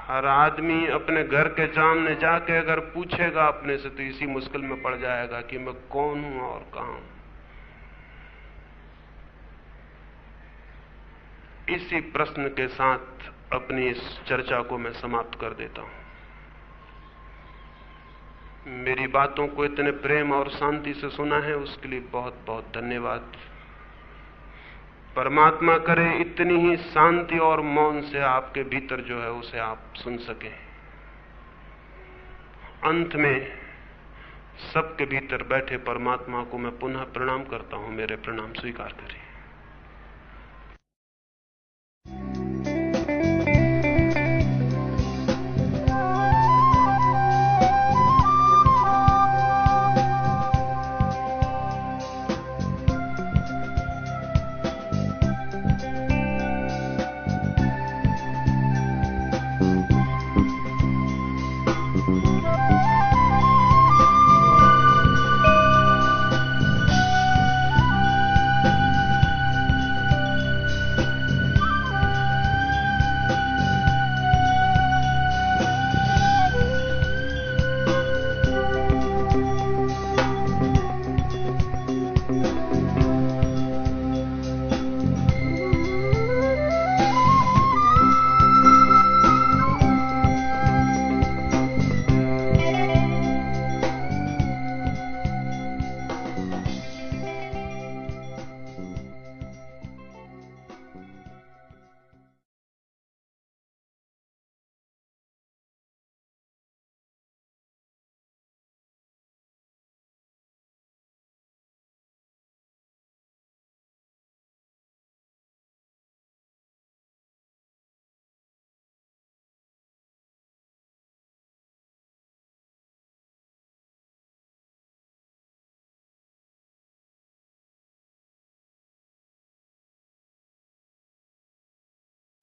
हर आदमी अपने घर के सामने जाके अगर पूछेगा अपने से तो इसी मुश्किल में पड़ जाएगा कि मैं कौन हूँ और कहाँ हूँ। इसी प्रश्न के साथ अपनी इस चर्चा को मैं समाप्त कर देता हूँ। मेरी बातों को इतने प्रेम और शांति से सुना है, उसके लिए बहुत बहुत धन्यवाद। परमात्मा करे इतनी ही शांति और मौन से आपके भीतर जो है, उसे आप सुन सके। अंत में सबके भीतर बैठे परमात्मा को मैं पुनः प्रणाम करता हूँ, मेरे प्रणाम स्वीकार करें।